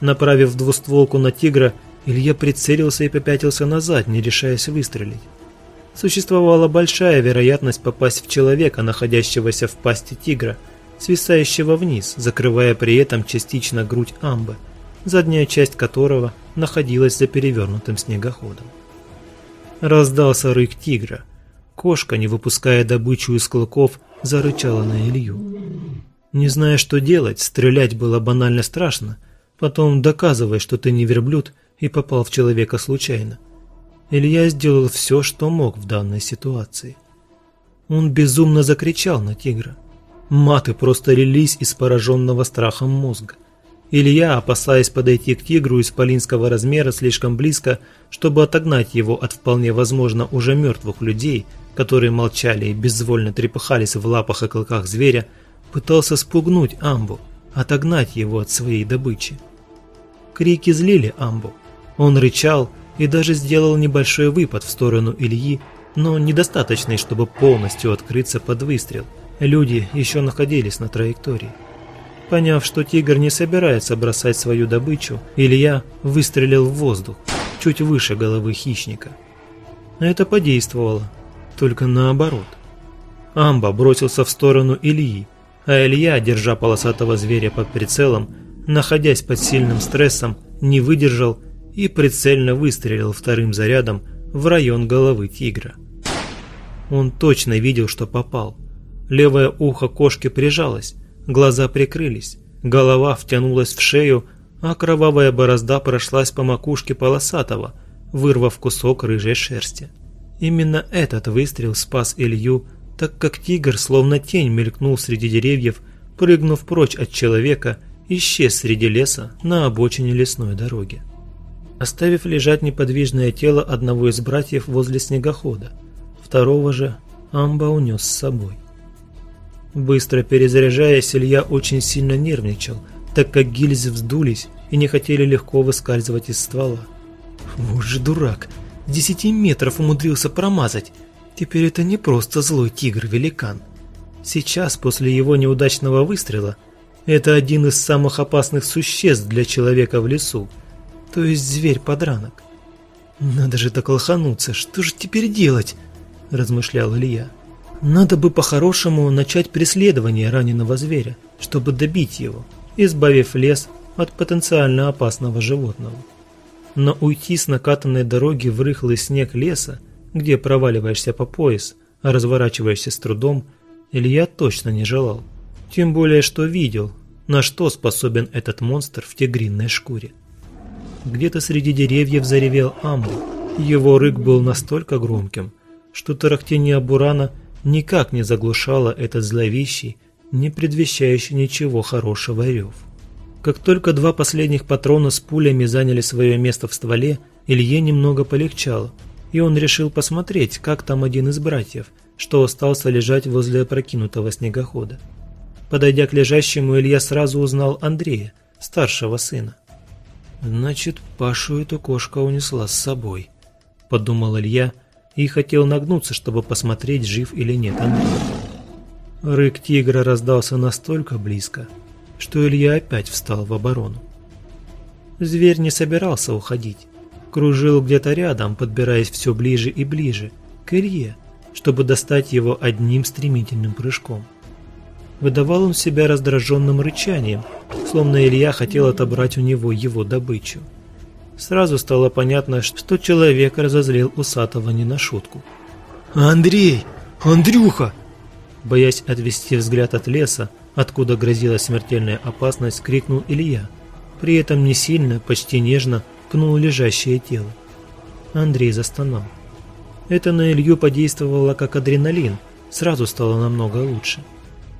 Направив двустволку на тигра, Илья прицелился и попятился назад, не решаясь выстрелить. Существовала большая вероятность попасть в человека, находящегося в пасти тигра, свисающего вниз, закрывая при этом частично грудь амбы, задняя часть которого находилась за перевернутым снегоходом. Раздался рык тигра. Кошка, не выпуская добычу из клыков, зарычала на Илью. Не зная, что делать, стрелять было банально страшно, потом доказывай, что ты не верблюд и попал в человека случайно. Илья сделал все, что мог в данной ситуации. Он безумно закричал на тигра. Маты просто лились из пораженного страхом мозга. Илья, опасаясь подойти к тигру исполинского размера слишком близко, чтобы отогнать его от вполне возможно уже мертвых людей, которые молчали и безвольно трепыхались в лапах и клыках зверя, пытался спугнуть Амбу, отогнать его от своей добычи. Крики злили Амбу. Он рычал и даже сделал небольшой выпад в сторону Ильи, но недостаточный, чтобы полностью открыться под выстрел. Люди еще находились на траектории. Поняв, что тигр не собирается бросать свою добычу, Илья выстрелил в воздух, чуть выше головы хищника. Это подействовало, только наоборот. Амба бросился в сторону Ильи, а Илья, держа полосатого зверя под прицелом, находясь под сильным стрессом, не выдержал и прицельно выстрелил вторым зарядом в район головы тигра. Он точно видел, что попал. Левое ухо кошки прижалось, Глаза прикрылись, голова втянулась в шею, а кровавая борозда прошлась по макушке полосатого, вырвав кусок рыжей шерсти. Именно этот выстрел спас Илью, так как тигр словно тень мелькнул среди деревьев, прыгнув прочь от человека, исчез среди леса на обочине лесной дороги. Оставив лежать неподвижное тело одного из братьев возле снегохода, второго же Амба унес с собой. Быстро перезаряжаясь, Илья очень сильно нервничал, так как гильзы вздулись и не хотели легко выскальзывать из ствола. Вот же дурак, десяти метров умудрился промазать. Теперь это не просто злой тигр-великан. Сейчас, после его неудачного выстрела, это один из самых опасных существ для человека в лесу, то есть зверь-подранок. «Надо же так лохануться, что же теперь делать?» – размышлял Илья. Надо бы по-хорошему начать преследование раненого зверя, чтобы добить его, избавив лес от потенциально опасного животного. Но уйти с накатанной дороги в рыхлый снег леса, где проваливаешься по пояс, а разворачиваешься с трудом, Илья точно не желал. Тем более, что видел, на что способен этот монстр в тигринной шкуре. Где-то среди деревьев заревел амбу. Его рык был настолько громким, что тарахтение бурана – никак не заглушало этот зловещий, не предвещающий ничего хорошего рев. Как только два последних патрона с пулями заняли свое место в стволе, Илье немного полегчало, и он решил посмотреть, как там один из братьев, что остался лежать возле опрокинутого снегохода. Подойдя к лежащему, Илья сразу узнал Андрея, старшего сына. «Значит, Пашу эту кошка унесла с собой», – подумал Илья, – и хотел нагнуться, чтобы посмотреть, жив или нет Андрей. Рык тигра раздался настолько близко, что Илья опять встал в оборону. Зверь не собирался уходить. Кружил где-то рядом, подбираясь все ближе и ближе, к Илье, чтобы достать его одним стремительным прыжком. Выдавал он себя раздраженным рычанием, словно Илья хотел отобрать у него его добычу. Сразу стало понятно, что человек разозлил Усатого не на шутку. «Андрей! Андрюха!» Боясь отвести взгляд от леса, откуда грозила смертельная опасность, крикнул Илья. При этом не сильно, почти нежно пнул лежащее тело. Андрей застонал. Это на Илью подействовало как адреналин, сразу стало намного лучше.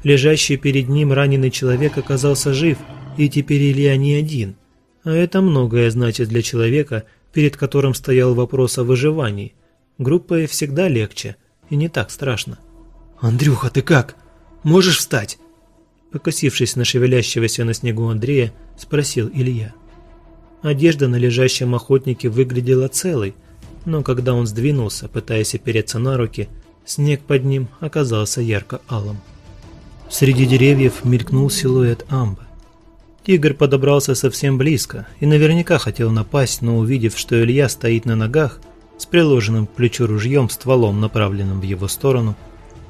Лежащий перед ним раненый человек оказался жив, и теперь Илья не один. А это многое значит для человека, перед которым стоял вопрос о выживании. Группой всегда легче и не так страшно. «Андрюха, ты как? Можешь встать?» Покосившись на шевелящегося на снегу Андрея, спросил Илья. Одежда на лежащем охотнике выглядела целой, но когда он сдвинулся, пытаясь опереться на руки, снег под ним оказался ярко-алым. Среди деревьев мелькнул силуэт амбы. Тигр подобрался совсем близко и наверняка хотел напасть, но увидев, что Илья стоит на ногах, с приложенным к плечу ружьем стволом, направленным в его сторону,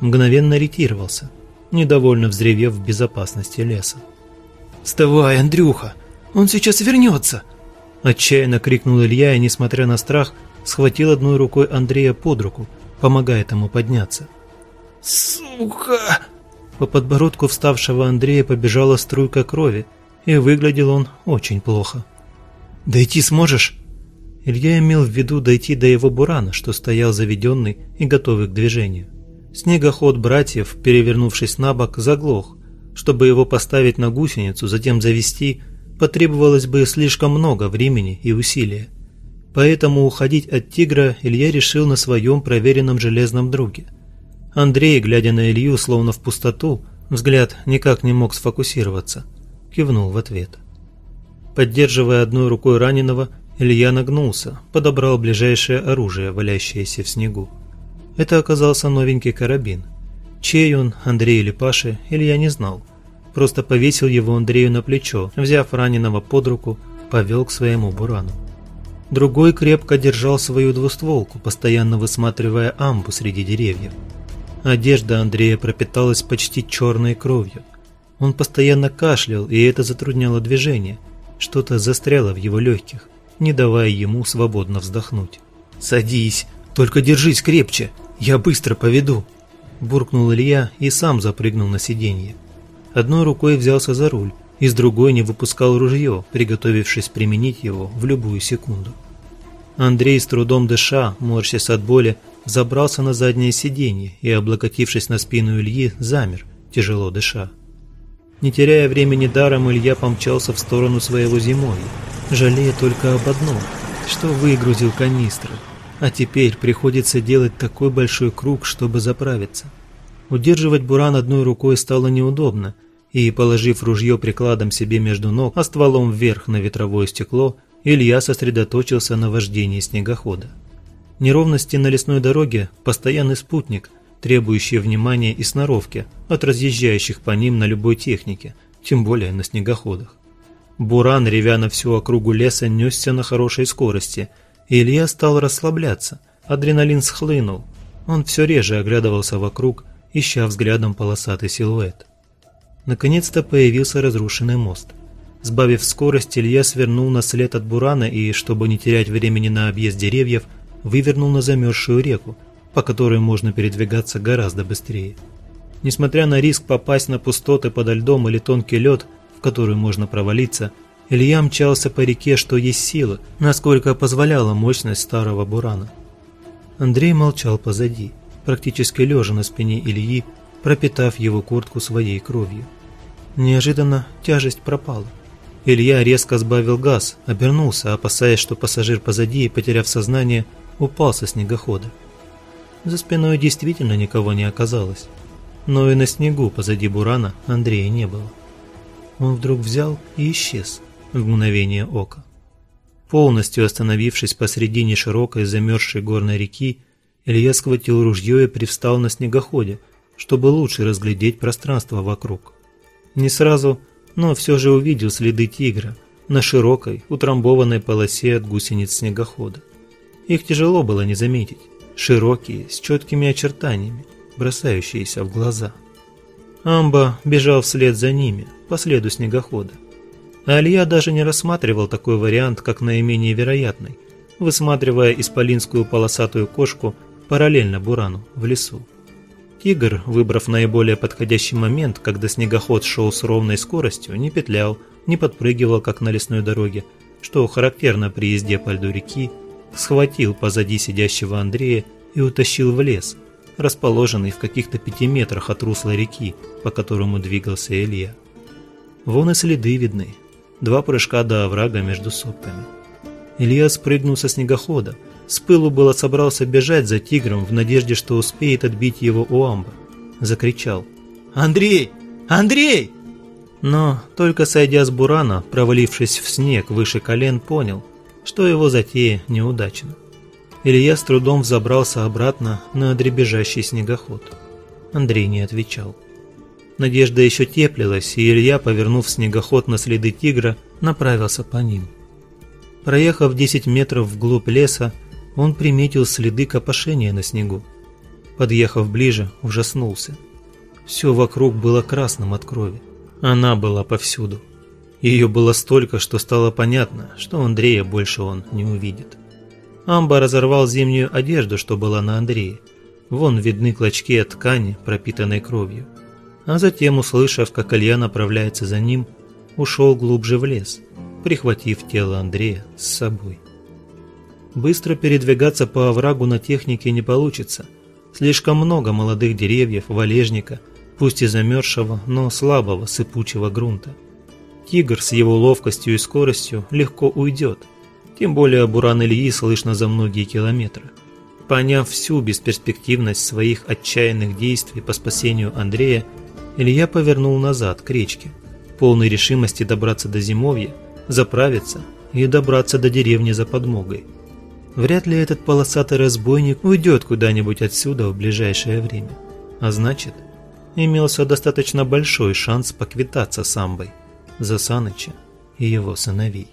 мгновенно ретировался – недовольно взревев в безопасности леса. «Вставай, Андрюха! Он сейчас вернется!» Отчаянно крикнул Илья и, несмотря на страх, схватил одной рукой Андрея под руку, помогая ему подняться. «Сука!» По подбородку вставшего Андрея побежала струйка крови, и выглядел он очень плохо. «Дойти сможешь?» Илья имел в виду дойти до его бурана, что стоял заведенный и готовый к движению. Снегоход братьев, перевернувшись на бок, заглох. Чтобы его поставить на гусеницу, затем завести, потребовалось бы слишком много времени и усилия. Поэтому уходить от тигра Илья решил на своем проверенном железном друге. Андрей, глядя на Илью словно в пустоту, взгляд никак не мог сфокусироваться, кивнул в ответ. Поддерживая одной рукой раненого, Илья нагнулся, подобрал ближайшее оружие, валящееся в снегу. Это оказался новенький карабин. Чей он, Андрей или Паши, Илья не знал. Просто повесил его Андрею на плечо, взяв раненого под руку, повел к своему бурану. Другой крепко держал свою двустволку, постоянно высматривая амбу среди деревьев. Одежда Андрея пропиталась почти черной кровью. Он постоянно кашлял, и это затрудняло движение. Что-то застряло в его легких, не давая ему свободно вздохнуть. «Садись, только держись крепче!» «Я быстро поведу!» Буркнул Илья и сам запрыгнул на сиденье. Одной рукой взялся за руль, и с другой не выпускал ружье, приготовившись применить его в любую секунду. Андрей, с трудом дыша, морщась от боли, забрался на заднее сиденье и, облокотившись на спину Ильи, замер, тяжело дыша. Не теряя времени даром, Илья помчался в сторону своего зимовья, жалея только об одном, что выгрузил канистры, а теперь приходится делать такой большой круг, чтобы заправиться. Удерживать буран одной рукой стало неудобно, и, положив ружье прикладом себе между ног, а стволом вверх на ветровое стекло, Илья сосредоточился на вождении снегохода. Неровности на лесной дороге – постоянный спутник, требующий внимания и сноровки от разъезжающих по ним на любой технике, тем более на снегоходах. Буран, ревя на всю округу леса, несся на хорошей скорости – Илья стал расслабляться, адреналин схлынул. Он все реже оглядывался вокруг, ища взглядом полосатый силуэт. Наконец-то появился разрушенный мост. Сбавив скорость, Илья свернул на след от бурана и, чтобы не терять времени на объезд деревьев, вывернул на замерзшую реку, по которой можно передвигаться гораздо быстрее. Несмотря на риск попасть на пустоты подо льдом или тонкий лед, в который можно провалиться, Илья мчался по реке, что есть силы, насколько позволяла мощность старого бурана. Андрей молчал позади, практически лежа на спине Ильи, пропитав его куртку своей кровью. Неожиданно тяжесть пропала. Илья резко сбавил газ, обернулся, опасаясь, что пассажир позади, потеряв сознание, упал со снегохода. За спиной действительно никого не оказалось, но и на снегу позади бурана Андрея не было. Он вдруг взял и исчез в мгновение ока. Полностью остановившись посредине широкой замерзшей горной реки, Илья схватил ружье и привстал на снегоходе, чтобы лучше разглядеть пространство вокруг. Не сразу, но все же увидел следы тигра на широкой, утрамбованной полосе от гусениц снегохода. Их тяжело было не заметить, широкие, с четкими очертаниями, бросающиеся в глаза. Амба бежал вслед за ними, по следу снегохода. А Илья даже не рассматривал такой вариант, как наименее вероятный, высматривая исполинскую полосатую кошку параллельно Бурану в лесу. Тигр, выбрав наиболее подходящий момент, когда снегоход шел с ровной скоростью, не петлял, не подпрыгивал, как на лесной дороге, что характерно при езде по льду реки, схватил позади сидящего Андрея и утащил в лес, расположенный в каких-то пяти метрах от русла реки, по которому двигался Илья. Вон и следы видны, два прыжка до оврага между сопками. Илья спрыгнул со снегохода, с пылу было собрался бежать за тигром в надежде, что успеет отбить его у амба. Закричал «Андрей! Андрей!» Но только сойдя с бурана, провалившись в снег выше колен, понял, что его затея неудачна. Илья с трудом взобрался обратно на дребезжащий снегоход. Андрей не отвечал. Надежда еще теплилась, и Илья, повернув снегоход на следы тигра, направился по ним. Проехав 10 метров вглубь леса, он приметил следы копошения на снегу. Подъехав ближе, ужаснулся. Все вокруг было красным от крови. Она была повсюду. Ее было столько, что стало понятно, что Андрея больше он не увидит. Амба разорвал зимнюю одежду, что была на Андрее. Вон видны клочки от ткани, пропитанной кровью. А затем, услышав, как Илья направляется за ним, ушел глубже в лес, прихватив тело Андрея с собой. Быстро передвигаться по оврагу на технике не получится. Слишком много молодых деревьев, валежника, пусть и замерзшего, но слабого сыпучего грунта. Тигр с его ловкостью и скоростью легко уйдет – тем более Буран Ильи слышно за многие километры. Поняв всю бесперспективность своих отчаянных действий по спасению Андрея, Илья повернул назад, к речке, полной решимости добраться до зимовья, заправиться и добраться до деревни за подмогой. Вряд ли этот полосатый разбойник уйдет куда-нибудь отсюда в ближайшее время. А значит, имелся достаточно большой шанс поквитаться с Амбой за Саныча и его сыновей.